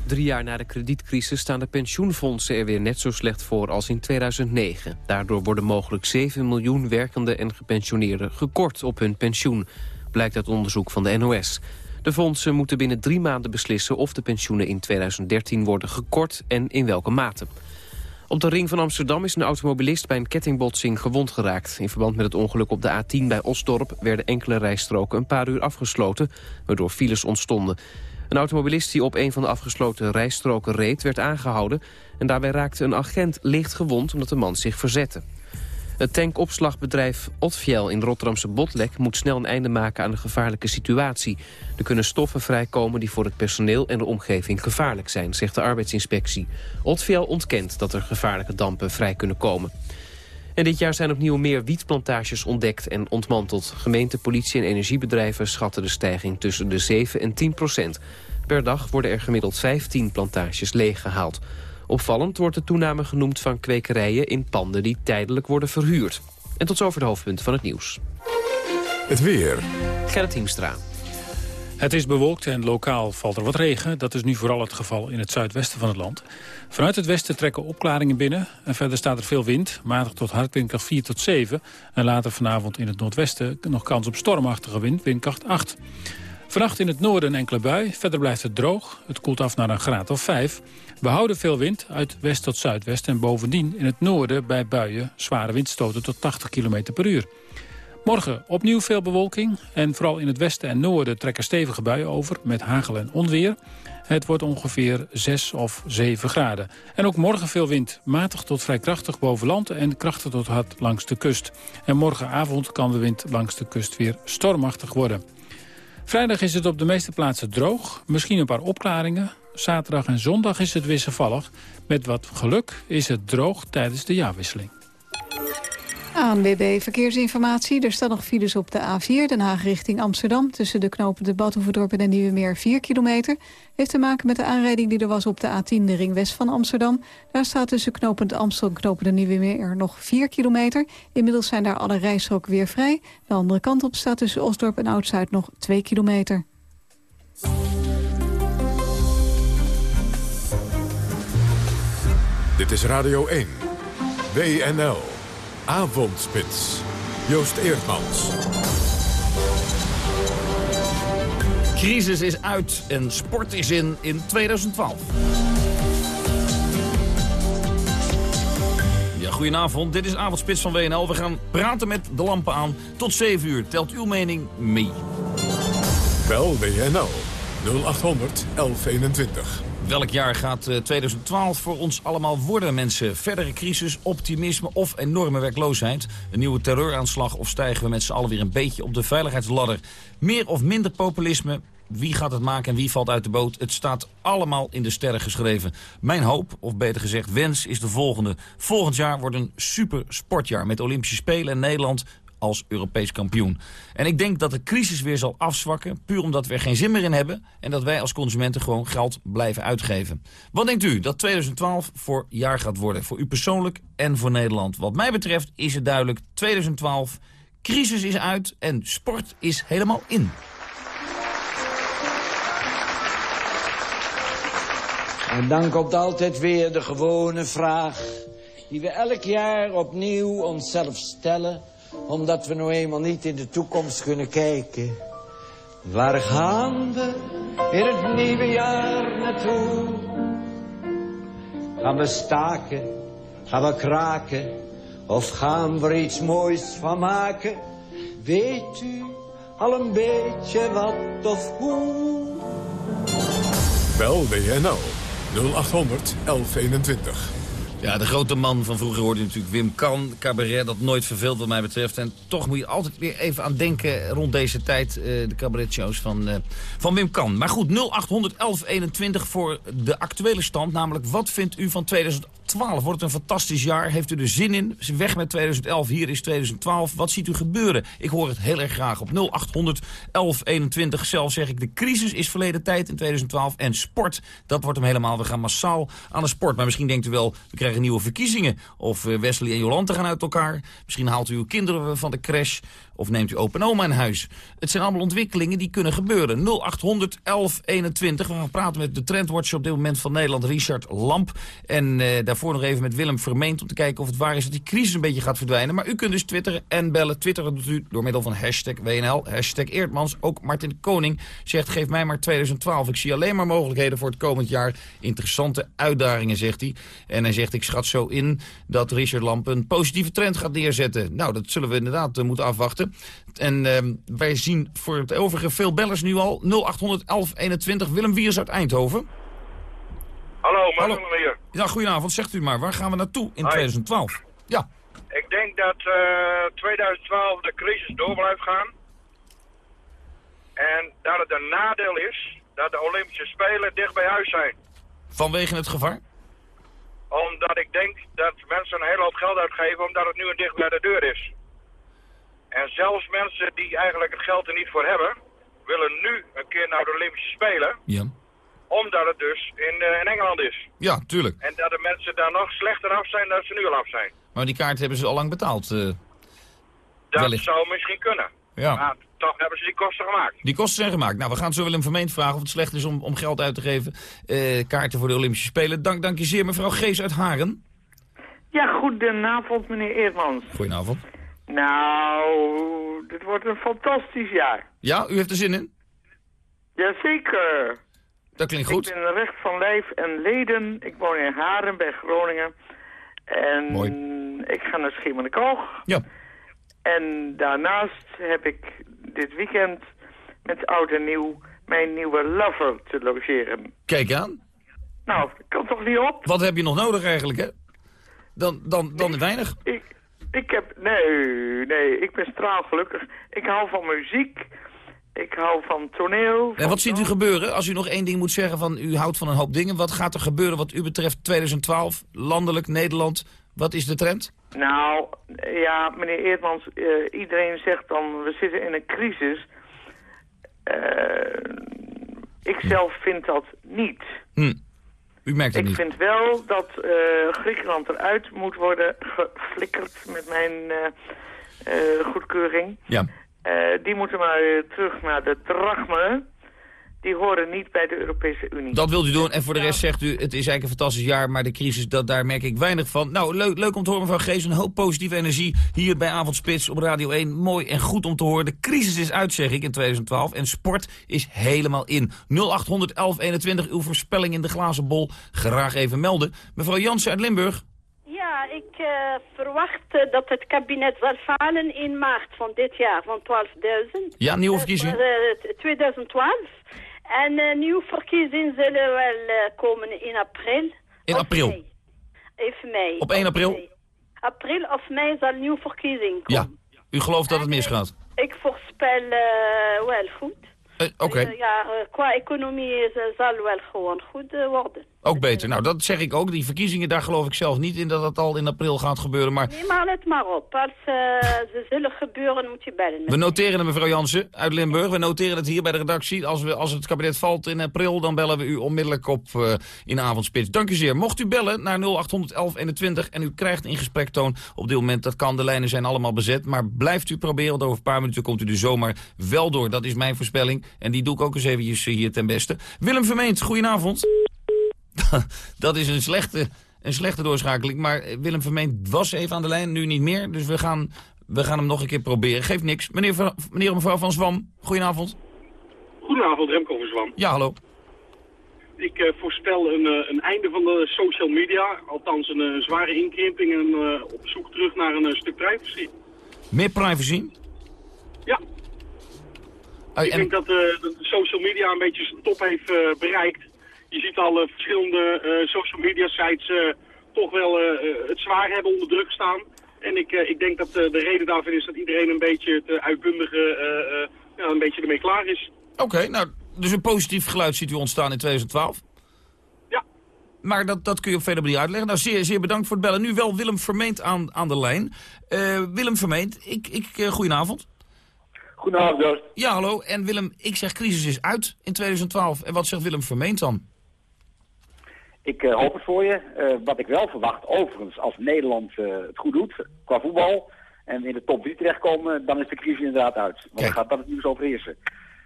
Drie jaar na de kredietcrisis staan de pensioenfondsen er weer net zo slecht voor als in 2009. Daardoor worden mogelijk 7 miljoen werkende en gepensioneerden gekort op hun pensioen, blijkt uit onderzoek van de NOS. De fondsen moeten binnen drie maanden beslissen of de pensioenen in 2013 worden gekort en in welke mate. Op de ring van Amsterdam is een automobilist bij een kettingbotsing gewond geraakt. In verband met het ongeluk op de A10 bij Osdorp werden enkele rijstroken een paar uur afgesloten, waardoor files ontstonden. Een automobilist die op een van de afgesloten rijstroken reed werd aangehouden en daarbij raakte een agent licht gewond omdat de man zich verzette. Het tankopslagbedrijf Otfiel in Rotterdamse Botlek moet snel een einde maken aan de gevaarlijke situatie. Er kunnen stoffen vrijkomen die voor het personeel en de omgeving gevaarlijk zijn, zegt de arbeidsinspectie. Otfiel ontkent dat er gevaarlijke dampen vrij kunnen komen. En dit jaar zijn opnieuw meer wietplantages ontdekt en ontmanteld. Gemeente, politie en energiebedrijven schatten de stijging tussen de 7 en 10 procent. Per dag worden er gemiddeld 15 plantages leeggehaald. Opvallend wordt de toename genoemd van kwekerijen in panden die tijdelijk worden verhuurd. En tot zover de hoofdpunten van het nieuws. Het weer. Gerrit Hiemstra. Het is bewolkt en lokaal valt er wat regen. Dat is nu vooral het geval in het zuidwesten van het land. Vanuit het westen trekken opklaringen binnen. En verder staat er veel wind, matig tot hard windkracht 4 tot 7. En later vanavond in het noordwesten nog kans op stormachtige wind, windkracht 8. Vannacht in het noorden enkele bui. Verder blijft het droog. Het koelt af naar een graad of 5. We houden veel wind uit west tot zuidwest. En bovendien in het noorden bij buien zware windstoten tot 80 km per uur. Morgen opnieuw veel bewolking. En vooral in het westen en noorden trekken stevige buien over met hagel en onweer. Het wordt ongeveer 6 of 7 graden. En ook morgen veel wind. Matig tot vrij krachtig boven land en krachtig tot hard langs de kust. En morgenavond kan de wind langs de kust weer stormachtig worden. Vrijdag is het op de meeste plaatsen droog. Misschien een paar opklaringen. Zaterdag en zondag is het wisselvallig. Met wat geluk is het droog tijdens de jaarwisseling. ANWB Verkeersinformatie. Er staan nog files op de A4, Den Haag richting Amsterdam... tussen de knopen de Badhoevedorp en de Nieuwe Meer 4 kilometer. Heeft te maken met de aanrijding die er was op de A10, de ring west van Amsterdam. Daar staat tussen knopend Amstel en knopende Nieuwe Meer nog 4 kilometer. Inmiddels zijn daar alle rijstroken weer vrij. De andere kant op staat tussen Osdorp en Oud-Zuid nog 2 kilometer. Dit is Radio 1. WNL. Avondspits. Joost Eerdmans. crisis is uit en sport is in in 2012. Ja, goedenavond. Dit is Avondspits van WNL. We gaan praten met de lampen aan. Tot 7 uur. Telt uw mening mee. Bel WNL 0800 1121. Welk jaar gaat eh, 2012 voor ons allemaal worden, mensen? Verdere crisis, optimisme of enorme werkloosheid? Een nieuwe terreuraanslag of stijgen we met z'n allen weer een beetje op de veiligheidsladder? Meer of minder populisme? Wie gaat het maken en wie valt uit de boot? Het staat allemaal in de sterren geschreven. Mijn hoop, of beter gezegd wens, is de volgende. Volgend jaar wordt een super sportjaar met Olympische Spelen en Nederland als Europees kampioen. En ik denk dat de crisis weer zal afzwakken... puur omdat we er geen zin meer in hebben... en dat wij als consumenten gewoon geld blijven uitgeven. Wat denkt u dat 2012 voor jaar gaat worden? Voor u persoonlijk en voor Nederland. Wat mij betreft is het duidelijk 2012... crisis is uit en sport is helemaal in. En dan komt altijd weer de gewone vraag... die we elk jaar opnieuw onszelf stellen... omdat we nou eenmaal niet in de toekomst kunnen kijken. Waar gaan we in het nieuwe jaar naartoe? Gaan we staken? Gaan we kraken? Of gaan we er iets moois van maken? Weet u al een beetje wat of hoe? Bel WNL 0800 1121. Ja, de grote man van vroeger hoorde natuurlijk Wim Kan. Cabaret, dat nooit verveelt wat mij betreft. En toch moet je altijd weer even aan denken rond deze tijd. eh, de cabaretshows van, eh, van Wim Kan. Maar goed, 0800 1121 voor de actuele stand. Namelijk, wat vindt u van 2012? Wordt het een fantastisch jaar? Heeft u er zin in? Weg met 2011, hier is 2012. Wat ziet u gebeuren? Ik hoor het heel erg graag op 0800 1121. Zelf zeg ik, de crisis is verleden tijd in 2012. En sport, dat wordt hem helemaal. We gaan massaal aan de sport. Maar misschien denkt u wel, we krijgen nieuwe verkiezingen. Of eh, Wesley en Jolante gaan uit elkaar. Misschien haalt u uw kinderen van de crash. Of neemt u open oma in huis. Het zijn allemaal ontwikkelingen die kunnen gebeuren. 0800 1121. We gaan praten met de trendwatcher op dit moment van Nederland, Richard Lamp. En eh, daarvoor nog even met Willem Vermeend om te kijken of het waar is dat die crisis een beetje gaat verdwijnen. Maar u kunt dus twitteren en bellen. Twitteren doet u door middel van hashtag WNL, hashtag Eertmans. Ook Martin Koning zegt, geef mij maar 2012. Ik zie alleen maar mogelijkheden voor het komend jaar. Interessante uitdagingen, zegt hij. En hij zegt, ik schat zo in dat Richard Lamp een positieve trend gaat neerzetten. Nou, dat zullen we inderdaad eh, moeten afwachten. En ehm, wij zien voor het overige veel bellers nu al. 0800 1121. Willem Wiers uit Eindhoven. Hallo, Marcel hier. Ja, goedenavond. Zegt u maar. Waar gaan we naartoe in Hi. 2012? Ja. Ik denk dat eh 2012 de crisis door blijft gaan. En dat het een nadeel is dat de Olympische Spelen dicht bij huis zijn. Vanwege het gevaar? Omdat ik denk dat mensen een hele hoop geld uitgeven omdat het nu een dicht bij de deur is. En zelfs mensen die eigenlijk het geld er niet voor hebben, willen nu een keer naar de Olympische Spelen. Ja. Omdat het dus in, eh, in Engeland is. Ja, tuurlijk. En dat de mensen daar nog slechter af zijn dan ze nu al af zijn. Maar die kaart hebben ze al lang betaald. eh. Dat Wellicht. zou misschien kunnen. Ja. Maar toch hebben ze die kosten gemaakt. Die kosten zijn gemaakt. Nou, we gaan zo Willem Vermeend vragen of het slecht is om, om geld uit te geven. Eh, kaarten voor de Olympische Spelen. Dank, dank je zeer, mevrouw Gees uit Haren. Ja, goedenavond meneer Eermans. Goedenavond. Nou, dit wordt een fantastisch jaar. Ja, u heeft er zin in? Jazeker. Dat klinkt goed. Ik ben recht van lijf en leden. Ik woon in Haren bij Groningen. En ik ga naar Schiermonnikoog. Ja. En daarnaast heb ik dit weekend met oud en nieuw mijn nieuwe lover te logeren. Kijk aan. Nou, kan toch niet op? Wat heb je nog nodig eigenlijk, hè? Dan, dan, dan weinig. Ik, ik heb... Nee, nee, ik ben straalgelukkig. Ik hou van muziek. Ik hou van toneel. En wat ziet u gebeuren als u nog één ding moet zeggen van u houdt van een hoop dingen? Wat gaat er gebeuren wat u betreft 2012, landelijk, Nederland? Wat is de trend? Nou, ja, meneer Eertmans, eh, iedereen zegt dan, we zitten in een crisis. Eh, ik zelf vind dat niet. Hm. U merkt het Ik niet. vind wel dat eh, Griekenland eruit moet worden geflikkerd met mijn eh, eh, goedkeuring. Ja. Die moeten maar terug naar de drachme. Die horen niet bij de Europese Unie. Dat wilt u doen. En voor de rest zegt u, het is eigenlijk een fantastisch jaar, maar de crisis, dat, daar merk ik weinig van. Nou, leuk, leuk om te horen, mevrouw Gees. Een hoop positieve energie hier bij Avondspits op Radio 1. Mooi en goed om te horen. De crisis is uit, zeg ik, in 2012. En sport is helemaal in. 0800 1121, uw voorspelling in de glazen bol. Graag even melden. Mevrouw Jansen uit Limburg. Ja, ik uh, verwacht uh, dat het kabinet zal falen in maart van dit jaar, van 12.000. Ja, nieuwe verkiezingen. Uh, 2012. En uh, nieuwe verkiezingen zullen wel komen in april. In april? Mei. Even mei. Op 1 april? Mei. April of mei zal nieuwe verkiezing komen. Ja, u gelooft dat het misgaat? Ik voorspel wel goed. Oké. Okay. Ja, qua economie is, zal wel gewoon goed worden. Ook beter. Nou, dat zeg ik ook. Die verkiezingen, daar geloof ik zelf niet in dat het al in april gaat gebeuren. Maar... Nee, maar let maar op. Als ze zullen gebeuren, moet je bellen. We noteren het, mevrouw Jansen uit Limburg. We noteren het hier bij de redactie. Als, we, als het kabinet valt in april, dan bellen we u onmiddellijk op in avondspits. Dank u zeer. Mocht u bellen naar 081121 en u krijgt in gesprektoon op dit moment, dat kan, de lijnen zijn allemaal bezet. Maar blijft u proberen, want over een paar minuten komt u er zomaar wel door. Dat is mijn voorspelling. En die doe ik ook eens eventjes hier ten beste. Willem Vermeend, goedenavond. dat is een slechte, een slechte doorschakeling. Maar Willem Vermeend was even aan de lijn, nu niet meer. Dus we gaan, we gaan hem nog een keer proberen. Geeft niks. Meneer, meneer en mevrouw Van Zwam, goedenavond. Goedenavond, Remco van Zwam. Ja, hallo. Ik uh, voorspel een, uh, een, einde van de social media. Althans een uh, zware inkrimping en op zoek terug naar een stuk privacy. Meer privacy? Ja. Ik denk dat, de social media een beetje zijn top heeft bereikt. Je ziet al verschillende social media sites toch wel het zwaar hebben onder druk staan. En ik, ik denk dat de reden daarvoor is dat iedereen een beetje het uitbundige, ja, een beetje ermee klaar is. Oké, okay, nou, dus een positief geluid ziet u ontstaan in 2012? Ja. Maar dat, dat kun je op vele manieren uitleggen. Nou, zeer, zeer bedankt voor het bellen. Nu wel Willem Vermeend aan, aan de lijn. Uh, Willem Vermeend, ik, ik, uh, goedenavond. Goedenavond, Joost. Ja, hallo. En Willem, ik zeg crisis is uit in 2012. En wat zegt Willem Vermeend dan? Ik uh, hoop het voor je. wat ik wel verwacht, overigens, als Nederland het goed doet qua voetbal... en in de top 3 terechtkomen, dan is de crisis inderdaad uit. Want dan gaat dat het nieuws overheersen.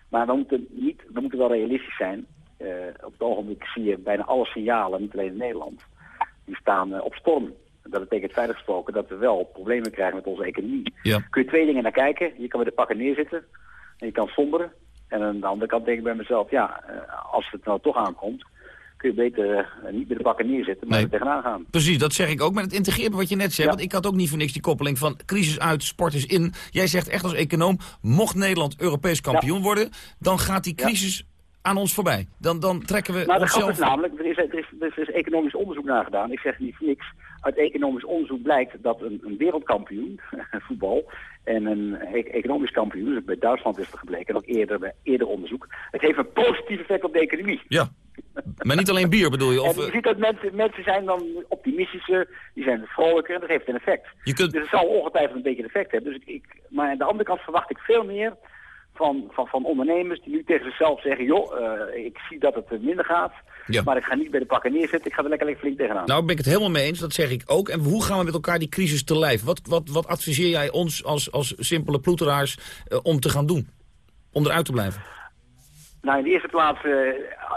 Maar we moeten, niet, we moeten wel realistisch zijn. Op het ogenblik zie je bijna alle signalen, niet alleen in Nederland, die staan op storm. Dat betekent veilig gesproken dat we wel problemen krijgen met onze economie. Ja. Kun je twee dingen naar kijken. Je kan met de pakken neerzitten en je kan somberen. En aan de andere kant denk ik bij mezelf, ja, als het nou toch aankomt, kun je beter niet met de pakken neerzetten, maar Nee. er tegenaan gaan. Precies, dat zeg ik ook. Maar het integreert wat je net zei. Want ik had ook niet voor niks die koppeling van crisis uit, sport is in. Jij zegt echt als econoom, mocht Nederland Europees kampioen worden... dan gaat die crisis aan ons voorbij. Dan, dan trekken we Nou, dat onszelf... is namelijk, er is, er, is, er is economisch onderzoek naar gedaan. Ik zeg niet voor niks. Uit economisch onderzoek blijkt dat een, een wereldkampioen, voetbal, en een economisch kampioen, dus bij Duitsland is het gebleken, nog eerder bij eerder onderzoek, het heeft een positief effect op de economie. Ja, maar niet alleen bier bedoel je? Of, en je eh, ziet dat mensen, mensen zijn dan optimistischer, die zijn vrolijker en dat heeft een effect. Je kunt... Dus het zal ongetwijfeld een beetje een effect hebben. Dus ik, ik, maar aan de andere kant verwacht ik veel meer van, van, van ondernemers die nu tegen zichzelf zeggen, joh, eh, ik zie dat het minder gaat, Ja. maar ik ga niet bij de pakken neerzetten, ik ga er lekker, lekker flink tegenaan. Nou, ben ik het helemaal mee eens, dat zeg ik ook. En hoe gaan we met elkaar die crisis te lijf? Wat, wat, wat adviseer jij ons als, als simpele ploeteraars eh, om te gaan doen? Om eruit te blijven? Nou, in de eerste plaats, eh,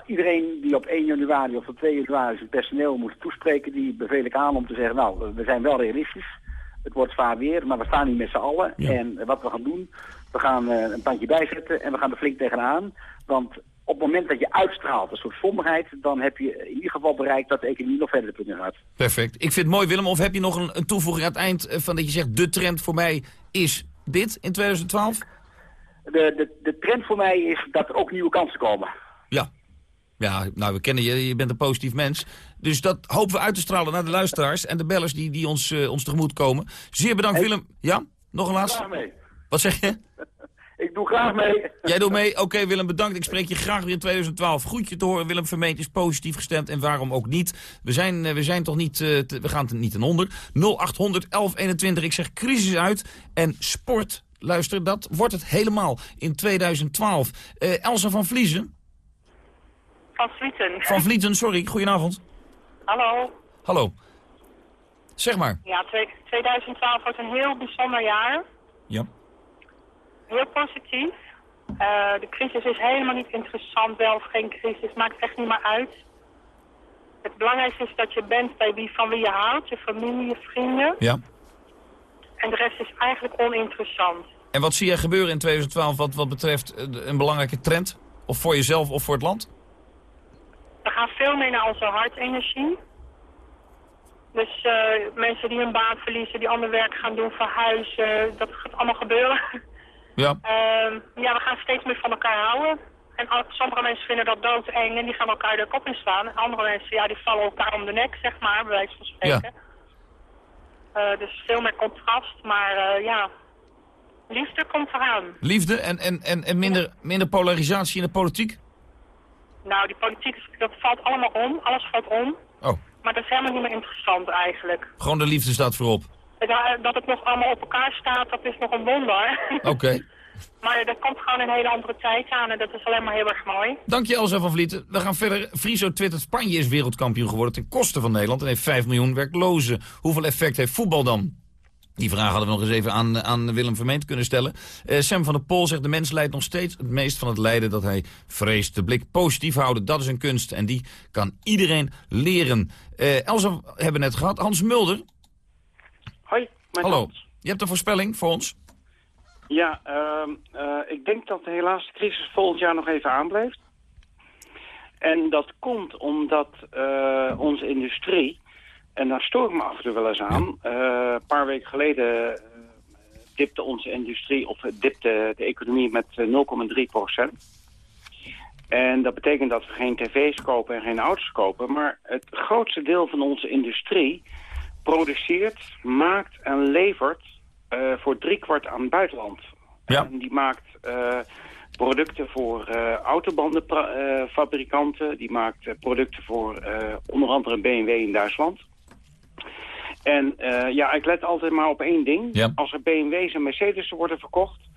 iedereen die op 1 januari of op 2 januari zijn personeel moet toespreken, die beveel ik aan om te zeggen, nou, we zijn wel realistisch. Het wordt zwaar weer, maar we staan hier met z'n allen. En wat we gaan doen, we gaan eh, een pandje bijzetten en we gaan er flink tegenaan. Want op het moment dat je uitstraalt, een soort sommigheid, dan heb je in ieder geval bereikt dat de economie nog verder de punt gaat. Perfect. Ik vind het mooi, Willem. Of heb je nog een, een toevoeging aan het eind eh, van dat je zegt... de trend voor mij is dit in 2012? De, de, de trend voor mij is dat er ook nieuwe kansen komen. Ja. Ja, nou, we kennen je. Je bent een positief mens. Dus dat hopen we uit te stralen naar de luisteraars... en de bellers die, die ons, eh, ons tegemoet komen. Zeer bedankt, Willem. Ja? Nog een laatste? Wat zeg je? Ik doe graag mee. Jij doet mee? Oké, Willem, bedankt. Ik spreek je graag weer in 2012. Goed je te horen. Willem Vermeend is positief gestemd. En waarom ook niet? We zijn, eh, we zijn toch niet... eh, te- we gaan er niet ten onder. 0800 1121. Ik zeg crisis uit. En sport, luister, dat wordt het helemaal in 2012. Eh, Elsa van Vliezen. Van Vlieten. Van Vlieten, sorry. Goedenavond. Hallo. Hallo. Zeg maar. Ja, twee- 2012 wordt een heel bijzonder jaar. Ja. Heel positief. Eh, de crisis is helemaal niet interessant, wel of geen crisis, maakt echt niet meer uit. Het belangrijkste is dat je bent bij wie, van wie je houdt, je familie, je vrienden. Ja. En de rest is eigenlijk oninteressant. En wat zie jij gebeuren in 2012 wat, wat betreft eh, een belangrijke trend? Of voor jezelf of voor het land? We gaan veel meer naar onze hartenergie. Dus eh, mensen die hun baan verliezen, die ander werk gaan doen, verhuizen, dat gaat allemaal gebeuren. Ja. Ehm, ja, we gaan steeds meer van elkaar houden. En sommige mensen vinden dat doodeng en die gaan elkaar de kop in slaan. En andere mensen, ja, die vallen elkaar om de nek, zeg maar, bij wijze van spreken. Eh, dus veel meer contrast, maar eh, ja, liefde komt eraan. Liefde en, en, en, en minder, minder polarisatie in de politiek? Nou, die politiek, dat valt allemaal om, alles valt om. Oh. Maar dat is helemaal niet meer interessant eigenlijk. Gewoon de liefde staat voorop. Dat het nog allemaal op elkaar staat, dat is nog een wonder. Oké. maar er komt gewoon een hele andere tijd aan en dat is alleen maar heel erg mooi. Dank je Elsa van Vlieten. We gaan verder. Friso twittert Spanje is wereldkampioen geworden ten koste van Nederland... en heeft 5 miljoen werklozen. Hoeveel effect heeft voetbal dan? Die vraag hadden we nog eens even aan, aan Willem Vermeend kunnen stellen. Eh, Sam van der Pol zegt de mens leidt nog steeds het meest van het lijden dat hij vreest. De blik positief houden, dat is een kunst en die kan iedereen leren. Eh Elsa hebben we net gehad. Hans Mulder. Hoi, mijn Hallo. Hans. Je hebt een voorspelling voor ons? Ja, ehm, eh, ik denk dat helaas de crisis volgend jaar nog even aanblijft. En dat komt omdat eh, onze industrie, en daar stoor ik me af en toe wel eens aan, eh, een paar weken geleden dipte onze industrie, of dipte de economie met eh, 0,3 procent. En dat betekent dat we geen tv's kopen en geen auto's kopen. Maar het grootste deel van onze industrie produceert, maakt en levert eh, voor driekwart aan het buitenland. En die maakt eh, producten voor eh autobandenfabrikanten. die maakt producten voor onder andere BMW in Duitsland. En ja, ik let altijd maar op één ding. Ja. Als er BMW's en Mercedes worden verkocht,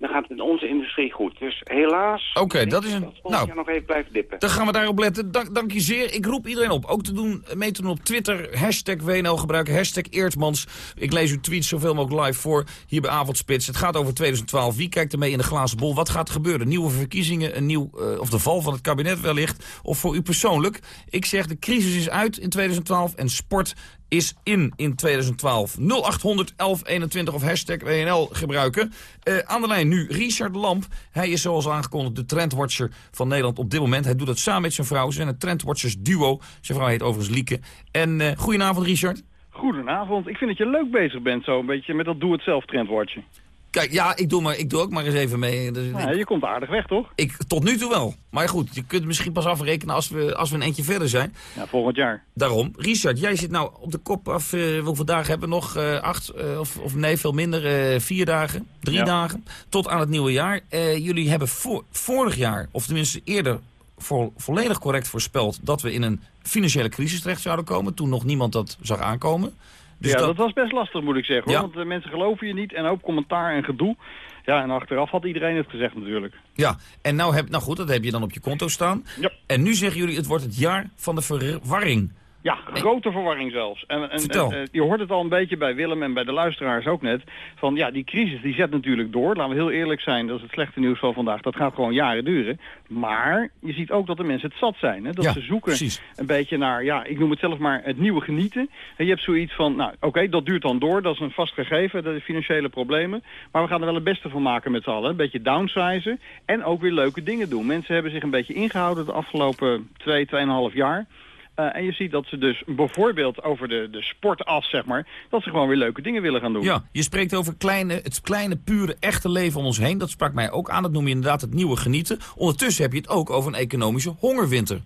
dan gaat het in onze industrie goed. Dus helaas... Oké, dat is een... Nou, nog even blijven dippen. Dan gaan we daarop letten. Dank, dank je zeer. Ik roep iedereen op. Ook te doen, mee te doen op Twitter. Hashtag WNL gebruiken. Hashtag Eertmans. Ik lees uw tweets zoveel mogelijk live voor. Hier bij Avondspits. Het gaat over 2012. Wie kijkt er mee in de glazen bol? Wat gaat er gebeuren? Nieuwe verkiezingen? Een nieuw, eh, of de val van het kabinet wellicht? Of voor u persoonlijk? Ik zeg de crisis is uit in 2012. En sport is in in 2012. 0800 1121 of hashtag WNL gebruiken. Eh, aan de lijn nu Richard Lamp. Hij is zoals aangekondigd de trendwatcher van Nederland op dit moment. Hij doet dat samen met zijn vrouw. Ze zijn een trendwatchers duo. Zijn vrouw heet overigens Lieke. En eh goedenavond Richard. Goedenavond. Ik vind dat je leuk bezig bent zo een beetje met dat doe-het-zelf trendwatchen. Kijk, ja, ik doe, maar, ik doe ook maar eens even mee. Dus Ja, ik- je komt aardig weg, toch? ik, tot nu toe wel. Maar goed, je kunt misschien pas afrekenen als we, als we een eindje verder zijn. Ja, volgend jaar. Daarom. Richard, jij zit nou op de kop af. eh, hoeveel dagen hebben we nog? Eh, acht? eh, of, of nee, veel minder. vier dagen? Drie Ja. dagen? Tot aan het nieuwe jaar. Jullie hebben voor, vorig jaar, of tenminste eerder, vo- volledig correct voorspeld... dat we in een financiële crisis terecht zouden komen. Toen nog niemand dat zag aankomen. Dus ja, dat... dat, was best lastig, moet ik zeggen. Hoor. Ja. Want de mensen geloven je niet en ook commentaar en gedoe. Ja, en achteraf had iedereen het gezegd natuurlijk. Ja, en nou, heb, nou goed, dat heb je dan op je konto staan. Ja. En nu zeggen jullie, het wordt het jaar van de verwarring. Ja, grote verwarring zelfs. En, en, eh, je hoort het al een beetje bij Willem en bij de luisteraars ook net. Van ja, die crisis die zet natuurlijk door. Laten we heel eerlijk zijn, dat is het slechte nieuws van vandaag. Dat gaat gewoon jaren duren. Maar je ziet ook dat de mensen het zat zijn. Hè? Dat Ja, ze zoeken precies. een beetje naar, ja, ik noem het zelf maar het nieuwe genieten. En je hebt zoiets van, nou oké, dat duurt dan door. Dat is een vast gegeven, de financiële problemen. Maar we gaan er wel het beste van maken met z'n allen. Een beetje downsizen en ook weer leuke dingen doen. Mensen hebben zich een beetje ingehouden de afgelopen twee, tweeënhalf jaar. Eh, en je ziet dat ze dus bijvoorbeeld over de, de sportas, zeg maar... dat ze gewoon weer leuke dingen willen gaan doen. Ja, je spreekt over kleine, het kleine, pure, echte leven om ons heen. Dat sprak mij ook aan. Dat noem je inderdaad het nieuwe genieten. Ondertussen heb je het ook over een economische hongerwinter.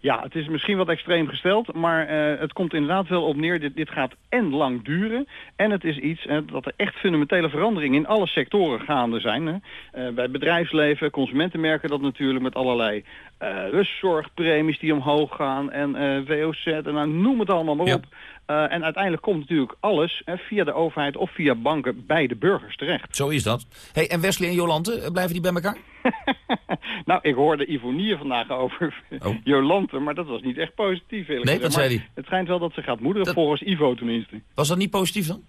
Ja, het is misschien wat extreem gesteld, maar eh, het komt inderdaad wel op neer. Dit, dit gaat en lang duren. En het is iets eh, dat er echt fundamentele veranderingen in alle sectoren gaande zijn. Hè. Eh, bij bedrijfsleven, consumenten merken dat natuurlijk met allerlei rustzorgpremies die omhoog gaan. En WOZ, en nou, noem het allemaal maar op. Eh, en uiteindelijk komt natuurlijk alles via de overheid of via banken bij de burgers terecht. Zo is dat. Hey, en Wesley en Jolante, eh, blijven die bij elkaar? Nou, ik hoorde Ivonier vandaag over Jolante, maar dat was niet echt positief. Oh. Nee, wat zei hij? Het schijnt wel dat ze gaat moederen, volgens Ivo tenminste. Was dat niet positief dan?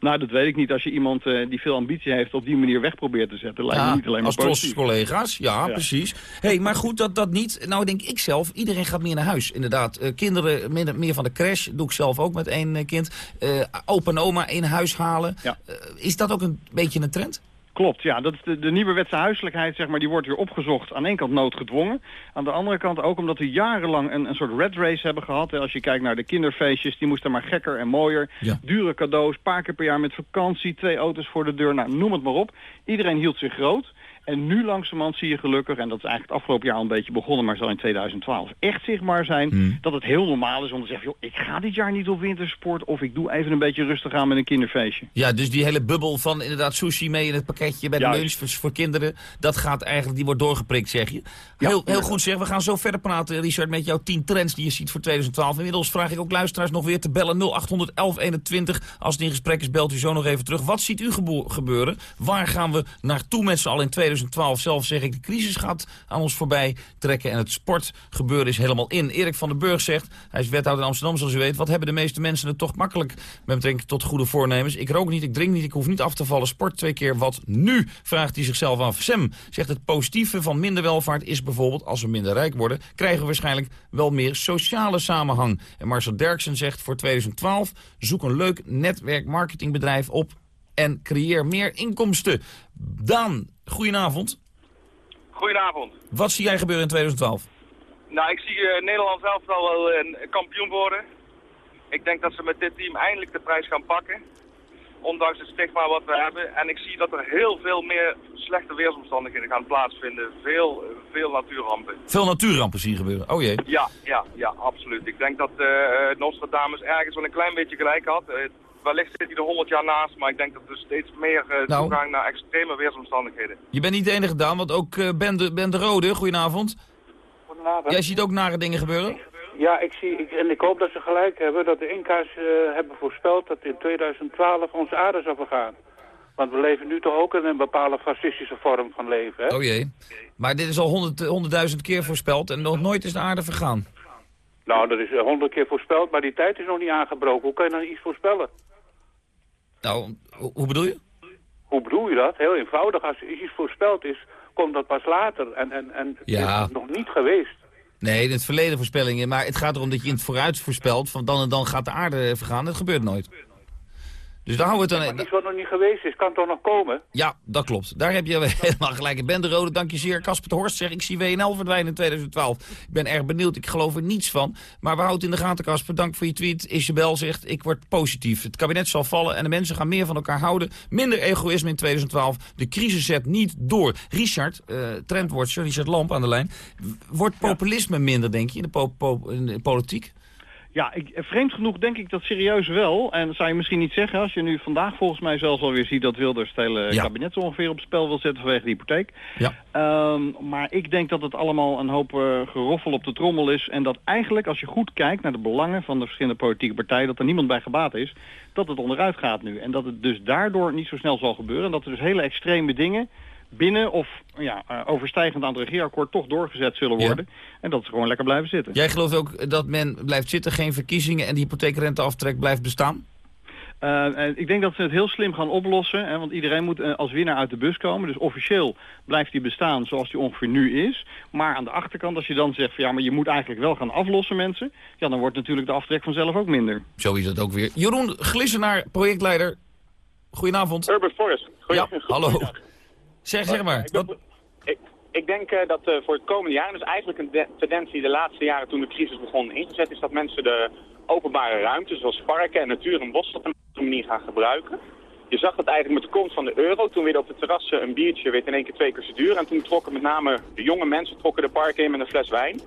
Nou, dat weet ik niet. Als je iemand uh, die veel ambitie heeft op die manier weg probeert te zetten, lijkt me niet alleen maar als collega's, ja, precies. hey, maar goed, dat, dat niet. Nou, denk ik zelf, iedereen gaat meer naar huis, inderdaad. Uh, kinderen meer, meer van de crash, doe ik zelf ook met één kind. Uh, opa en oma in huis halen. Ja. is dat ook een beetje een trend? Klopt, ja. Dat is de, de nieuwerwetse huiselijkheid, zeg maar, die wordt weer opgezocht. Aan één kant noodgedwongen. Aan de andere kant ook omdat we jarenlang een, een soort red race hebben gehad. Als je kijkt naar de kinderfeestjes, die moesten maar gekker en mooier. Dure cadeaus, paar keer per jaar met vakantie, twee auto's voor de deur. Nou, noem het maar op. Iedereen hield zich groot. En nu langzamerhand zie je gelukkig, en dat is eigenlijk het afgelopen jaar al een beetje begonnen, maar zal in 2012 echt zichtbaar zijn, hmm. dat het heel normaal is om te zeggen, joh, ik ga dit jaar niet op wintersport of ik doe even een beetje rustig aan met een kinderfeestje. Ja, dus die hele bubbel van inderdaad sushi mee in het pakketje bij de lunch voor, kinderen, dat gaat eigenlijk, die wordt doorgeprikt, zeg je. Heel, heel goed zeg, we gaan zo verder praten, Richard, met jouw 10 trends die je ziet voor 2012. Inmiddels vraag ik ook luisteraars nog weer te bellen 0800 1121. Als het in gesprek is, belt u zo nog even terug. Wat ziet u gebeuren? Waar gaan we naartoe met z'n allen in 2012? 2012 zelf zeg ik, de crisis gaat aan ons voorbij trekken en het sportgebeuren is helemaal in. Erik van den Burg zegt, hij is wethouder in Amsterdam zoals u weet, wat hebben de meeste mensen het toch makkelijk met betrekking tot goede voornemens. Ik rook niet, ik drink niet, ik hoef niet af te vallen, sport twee keer wat nu, vraagt hij zichzelf af. Sam zegt het positieve van minder welvaart is bijvoorbeeld, als we minder rijk worden, krijgen we waarschijnlijk wel meer sociale samenhang. En Marcel Derksen zegt voor 2012, zoek een leuk netwerk-marketingbedrijf op en creëer meer inkomsten. Daan, goedenavond. Goedenavond. Wat zie jij gebeuren in 2012? Nou, ik zie uh, Nederland zelf wel een kampioen worden. Ik denk dat ze met dit team eindelijk de prijs gaan pakken. Ondanks het stigma wat we hebben. En ik zie dat er heel veel meer slechte weersomstandigheden gaan plaatsvinden. Veel, veel natuurrampen. Veel natuurrampen zie je gebeuren? Oh jee. Ja, ja, ja, absoluut. Ik denk dat uh, Nostradamus ergens wel een klein beetje gelijk had wellicht zit hij er 100 jaar naast, maar ik denk dat er steeds meer uh, nou, toegang naar extreme weersomstandigheden. Je bent niet de enige gedaan, want ook uh, Ben, de, ben de Rode, goedenavond. Goedenavond. Jij ziet ook nare dingen gebeuren? Ja, ik zie, ik, en ik hoop dat ze gelijk hebben, dat de Inca's uh, hebben voorspeld dat in 2012 onze aarde zal vergaan. Want we leven nu toch ook in een bepaalde fascistische vorm van leven, hè? Oh jee. Maar dit is al honderdduizend 100 keer voorspeld en nog nooit is de aarde vergaan. Nou, dat is honderd keer voorspeld, maar die tijd is nog niet aangebroken. Hoe kan je dan iets voorspellen? Nou, hoe bedoel je? Hoe bedoel je dat? Heel eenvoudig. Als iets voorspeld is, komt dat pas later. En, en, en ja. is nog niet geweest. Nee, in het verleden voorspellingen. Maar het gaat erom dat je in het vooruit voorspelt... van dan en dan gaat de aarde vergaan. Dat gebeurt nooit. Dus daar houden we het dan... maar iets wat nog niet geweest is, kan toch nog komen? Ja, dat klopt. Daar heb je helemaal gelijk. Ik ben de rode, dank je zeer. Kasper de Horst zegt, ik zie WNL verdwijnen in 2012. Ik ben erg benieuwd, ik geloof er niets van. Maar we houden in de gaten, Kasper. Dank voor je tweet. Isabel zegt, ik word positief. Het kabinet zal vallen en de mensen gaan meer van elkaar houden. Minder egoïsme in 2012. De crisis zet niet door. Richard, uh, trendwatcher, Richard Lamp aan de lijn. Wordt populisme minder, denk je, in de, in de politiek? Ja, ik, vreemd genoeg denk ik dat serieus wel. En dat zou je misschien niet zeggen als je nu vandaag volgens mij zelfs alweer ziet dat Wilders het hele kabinet ongeveer op spel wil zetten vanwege de hypotheek. Ja. Um, maar ik denk dat het allemaal een hoop uh, geroffel op de trommel is. En dat eigenlijk als je goed kijkt naar de belangen van de verschillende politieke partijen, dat er niemand bij gebaat is, dat het onderuit gaat nu. En dat het dus daardoor niet zo snel zal gebeuren. En dat er dus hele extreme dingen binnen of ja, uh, overstijgend aan het regeerakkoord toch doorgezet zullen worden. En dat ze gewoon lekker blijven zitten. Jij gelooft ook dat men blijft zitten, geen verkiezingen en die hypotheekrenteaftrek blijft bestaan? Uh, ik denk dat ze het heel slim gaan oplossen, hè, want iedereen moet uh, als winnaar uit de bus komen. Dus officieel blijft die bestaan zoals die ongeveer nu is. Maar aan de achterkant, als je dan zegt van ja, maar je moet eigenlijk wel gaan aflossen mensen, ja, dan wordt natuurlijk de aftrek vanzelf ook minder. Zo is het ook weer. Jeroen Glissenaar, projectleider. Goedenavond. Urban Forest. Goedenavond. Ja, hallo. Zeg, zeg maar. Ik, ik, ik denk uh, dat uh, voor het komende jaar, dus eigenlijk een tendens die de laatste jaren toen de crisis begon ingezet is, dat mensen de openbare ruimte, zoals parken en natuur en bos, op een andere manier gaan gebruiken. Je zag dat eigenlijk met de komst van de euro, toen weer op de terrassen een biertje werd in één keer twee keer zo duur. En toen trokken met name de jonge mensen trokken de parken in met een fles wijn.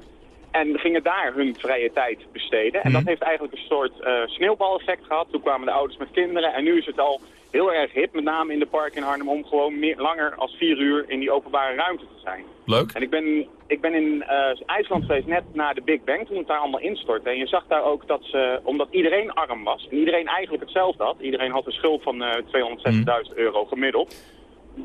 En gingen daar hun vrije tijd besteden. En dat mhm. heeft eigenlijk een soort uh, sneeuwbaleffect gehad. Toen kwamen de ouders met kinderen en nu is het al heel erg hip, met name in de park in Arnhem, om gewoon meer, langer als vier uur in die openbare ruimte te zijn. Leuk. En ik ben, ik ben in uh, IJsland geweest net na de Big Bang, toen het daar allemaal instortte. En je zag daar ook dat ze, omdat iedereen arm was, en iedereen eigenlijk hetzelfde had, iedereen had een schuld van uh, eh, 260.000 euro gemiddeld,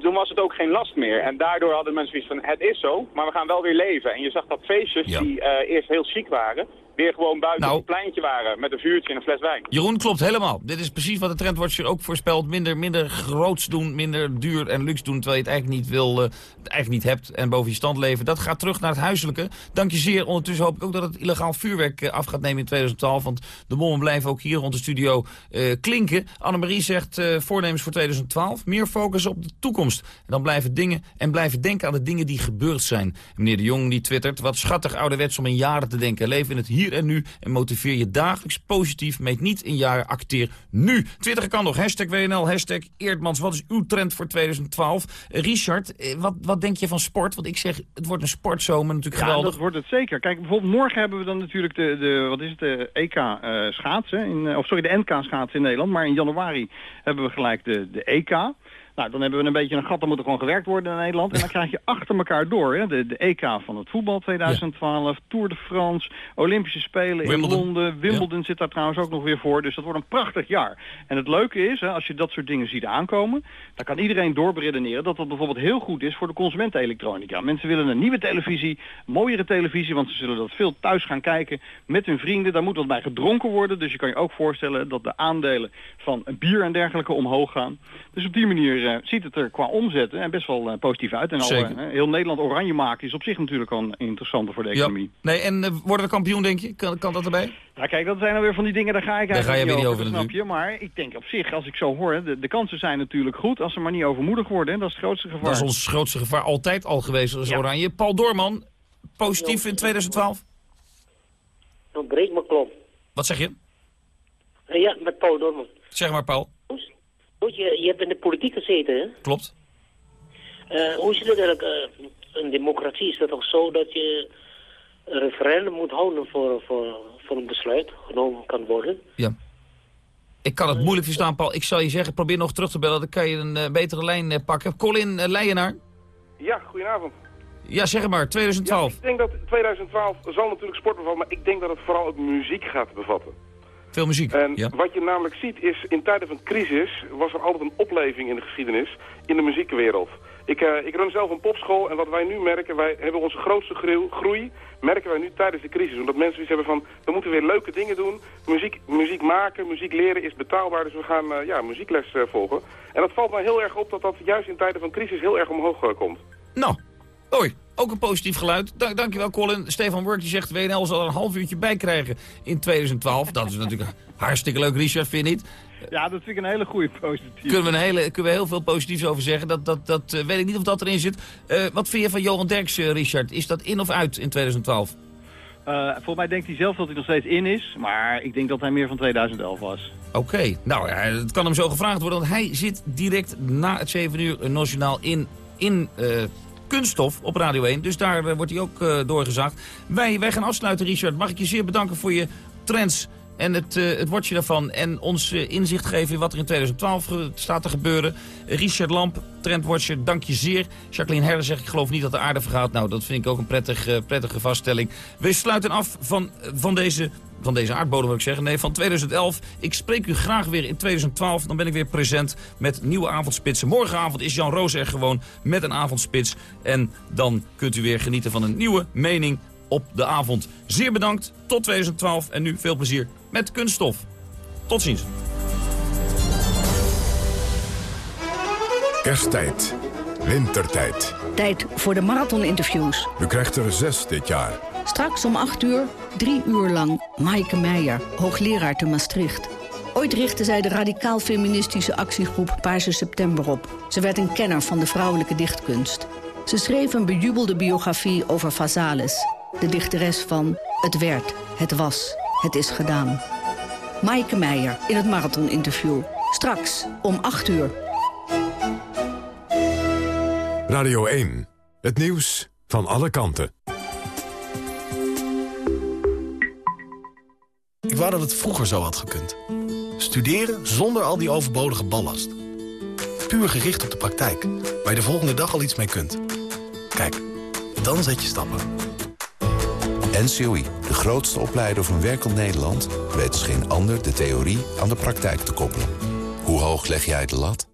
toen was het ook geen last meer. En daardoor hadden mensen zoiets van, het is zo, maar we gaan wel weer leven. En je zag dat feestjes die uh, eerst heel ziek waren, weer gewoon buiten Nou. op het pleintje waren met een vuurtje en een fles wijn. Jeroen, klopt helemaal. Dit is precies wat de Trendwatcher ook voorspelt. Minder, minder groots doen, minder duur en luxe doen... terwijl je het eigenlijk niet wil, eh, het eigenlijk niet hebt en boven je stand leven. Dat gaat terug naar het huiselijke. Dank je zeer. Ondertussen hoop ik ook dat het illegaal vuurwerk eh, af gaat nemen in 2012. Want de bommen blijven ook hier rond de studio eh, klinken. Annemarie zegt voornemens voor 2012. Meer focus op de toekomst. En dan blijven dingen en blijven denken aan de dingen die gebeurd zijn. En meneer De Jong die twittert... wat schattig ouderwets om in jaren te denken. Leef in het hier en nu en motiveer je dagelijks positief. Meet niet in jaren, acteer nu. Twitter kan nog. Hashtag WNL, hashtag Eerdmans. Wat is uw trend voor 2012? Eh, Richard, eh, wat, wat denk je van sport? Want ik zeg, het wordt een sportzomer natuurlijk Ja, geweldig. dat wordt het zeker. Kijk, bijvoorbeeld morgen hebben we dan natuurlijk de, de wat is het, de EK eh, schaatsen, in, eh, of sorry, de NK schaatsen in Nederland. Maar in januari hebben we gelijk de, de EK. Nou, dan hebben we een beetje een gat, dan moet er gewoon gewerkt worden in Nederland. En dan krijg je achter elkaar door, hè, de, de EK van het voetbal 2012, Tour de France, Olympische Spelen Wimbledon. in Londen. Wimbledon zit daar trouwens ook nog weer voor, dus dat wordt een prachtig jaar. En het leuke is, hè, als je dat soort dingen ziet aankomen, dan kan iedereen doorberedeneren dat dat bijvoorbeeld heel goed is voor de consumentenelektronica. Mensen willen een nieuwe televisie, mooiere televisie, want ze zullen dat veel thuis gaan kijken met hun vrienden. Daar moet wat bij gedronken worden, dus je kan je ook voorstellen dat de aandelen van bier en dergelijke omhoog gaan. Dus op die manier eh, ziet het er qua omzetten en best wel eh, positief uit. En al, eh, heel Nederland oranje maken is op zich natuurlijk al een interessante voor de Ja. economie. Nee, en eh, worden we kampioen, denk je? Kan, kan dat erbij? Ja, kijk, dat zijn dan weer van die dingen, daar ga ik Daar ga je eigenlijk weer niet over, snap je. Maar ik denk op zich, als ik zo hoor, de, de kansen zijn natuurlijk goed als ze maar niet overmoedig worden. hè. Dat is het grootste gevaar. Dat is ons grootste gevaar altijd al geweest als Oranje. Paul Doorman, positief in 2012? Dan breekt mijn klom. Wat zeg je? Eh, Ja, met Paul Dorman. Zeg maar, Paul. Goed, je, je hebt in de politiek gezeten, hè? Klopt. Eh, hoe zit het eigenlijk? eh, een democratie is dat toch zo dat je een referendum moet houden voor, voor, voor een besluit genomen kan worden? Ja. Ik kan het moeilijk verstaan, Paul. Ik zal je zeggen, probeer nog terug te bellen. Dan kan je een eh, betere lijn pakken. Colin uh, Leijenaar. Ja, goedenavond. Ja, zeg maar. 2012. Ja, ik denk dat 2012 zal natuurlijk sport bevatten, maar ik denk dat het vooral ook muziek gaat bevatten. Veel muziek. En ja. wat je namelijk ziet is, in tijden van crisis was er altijd een opleving in de geschiedenis in de muziekwereld. Ik, eh, ik run zelf een popschool en wat wij nu merken, wij hebben onze grootste groei, groei merken wij nu tijdens de crisis. Omdat mensen iets hebben van, we moeten weer leuke dingen doen. Muziek, muziek maken, muziek leren is betaalbaar, dus we gaan eh, ja, muziekles eh, volgen. En dat valt mij heel erg op dat dat juist in tijden van crisis heel erg omhoog komt. Nou, hoi. Ook een positief geluid. Dank, dankjewel Colin. Stefan Work die zegt WNL zal er een half uurtje bij krijgen in 2012. Dat is natuurlijk hartstikke leuk, Richard, vind je niet? Ja, dat vind ik een hele goede positief. Kunnen we, een hele, kunnen we heel veel positiefs over zeggen. Dat, dat, dat uh, weet ik niet of dat erin zit. Uh, wat vind je van Johan Derks, uh, Richard? Is dat in of uit in 2012? Uh, volgens mij denkt hij zelf dat hij nog steeds in is. Maar ik denk dat hij meer van 2011 was. Oké, okay. nou ja, het kan hem zo gevraagd worden. Want hij zit direct na het 7 uur nationaal in... in kunststof op Radio 1. Dus daar uh, wordt hij ook uh, doorgezaagd. Wij, wij gaan afsluiten, Richard. Mag ik je zeer bedanken voor je trends en het, uh, daarvan. En ons inzicht geven in wat er in 2012 staat te gebeuren. Richard Lamp, Trendwatcher, dank je zeer. Jacqueline Herder zegt, ik geloof niet dat de aarde vergaat. Nou, dat vind ik ook een prettig, prettige vaststelling. We sluiten af van, van deze van deze aardbodem wil ik zeggen. Nee, van 2011. Ik spreek u graag weer in 2012. Dan ben ik weer present met nieuwe avondspitsen. Morgenavond is Jan Roos er gewoon met een avondspits. En dan kunt u weer genieten van een nieuwe mening op de avond. Zeer bedankt. Tot 2012. En nu veel plezier met kunststof. Tot ziens. Kersttijd. Wintertijd. Tijd voor de marathoninterviews. U krijgt er zes dit jaar. Straks om 8 uur, drie uur lang, Maaike Meijer, hoogleraar te Maastricht. Ooit richtte zij de radicaal-feministische actiegroep Paarse September op. Ze werd een kenner van de vrouwelijke dichtkunst. Ze schreef een bejubelde biografie over Vazalis, de dichteres van Het werd, het was, het is gedaan. Maaike Meijer in het marathoninterview. Straks om 8 uur. Radio 1. Het nieuws van alle kanten. Ik wou dat het vroeger zo had gekund. Studeren zonder al die overbodige ballast. Puur gericht op de praktijk, waar je de volgende dag al iets mee kunt. Kijk, dan zet je stappen. NCOI, de grootste opleider van werkend Nederland... weet als geen ander de theorie aan de praktijk te koppelen. Hoe hoog leg jij de lat?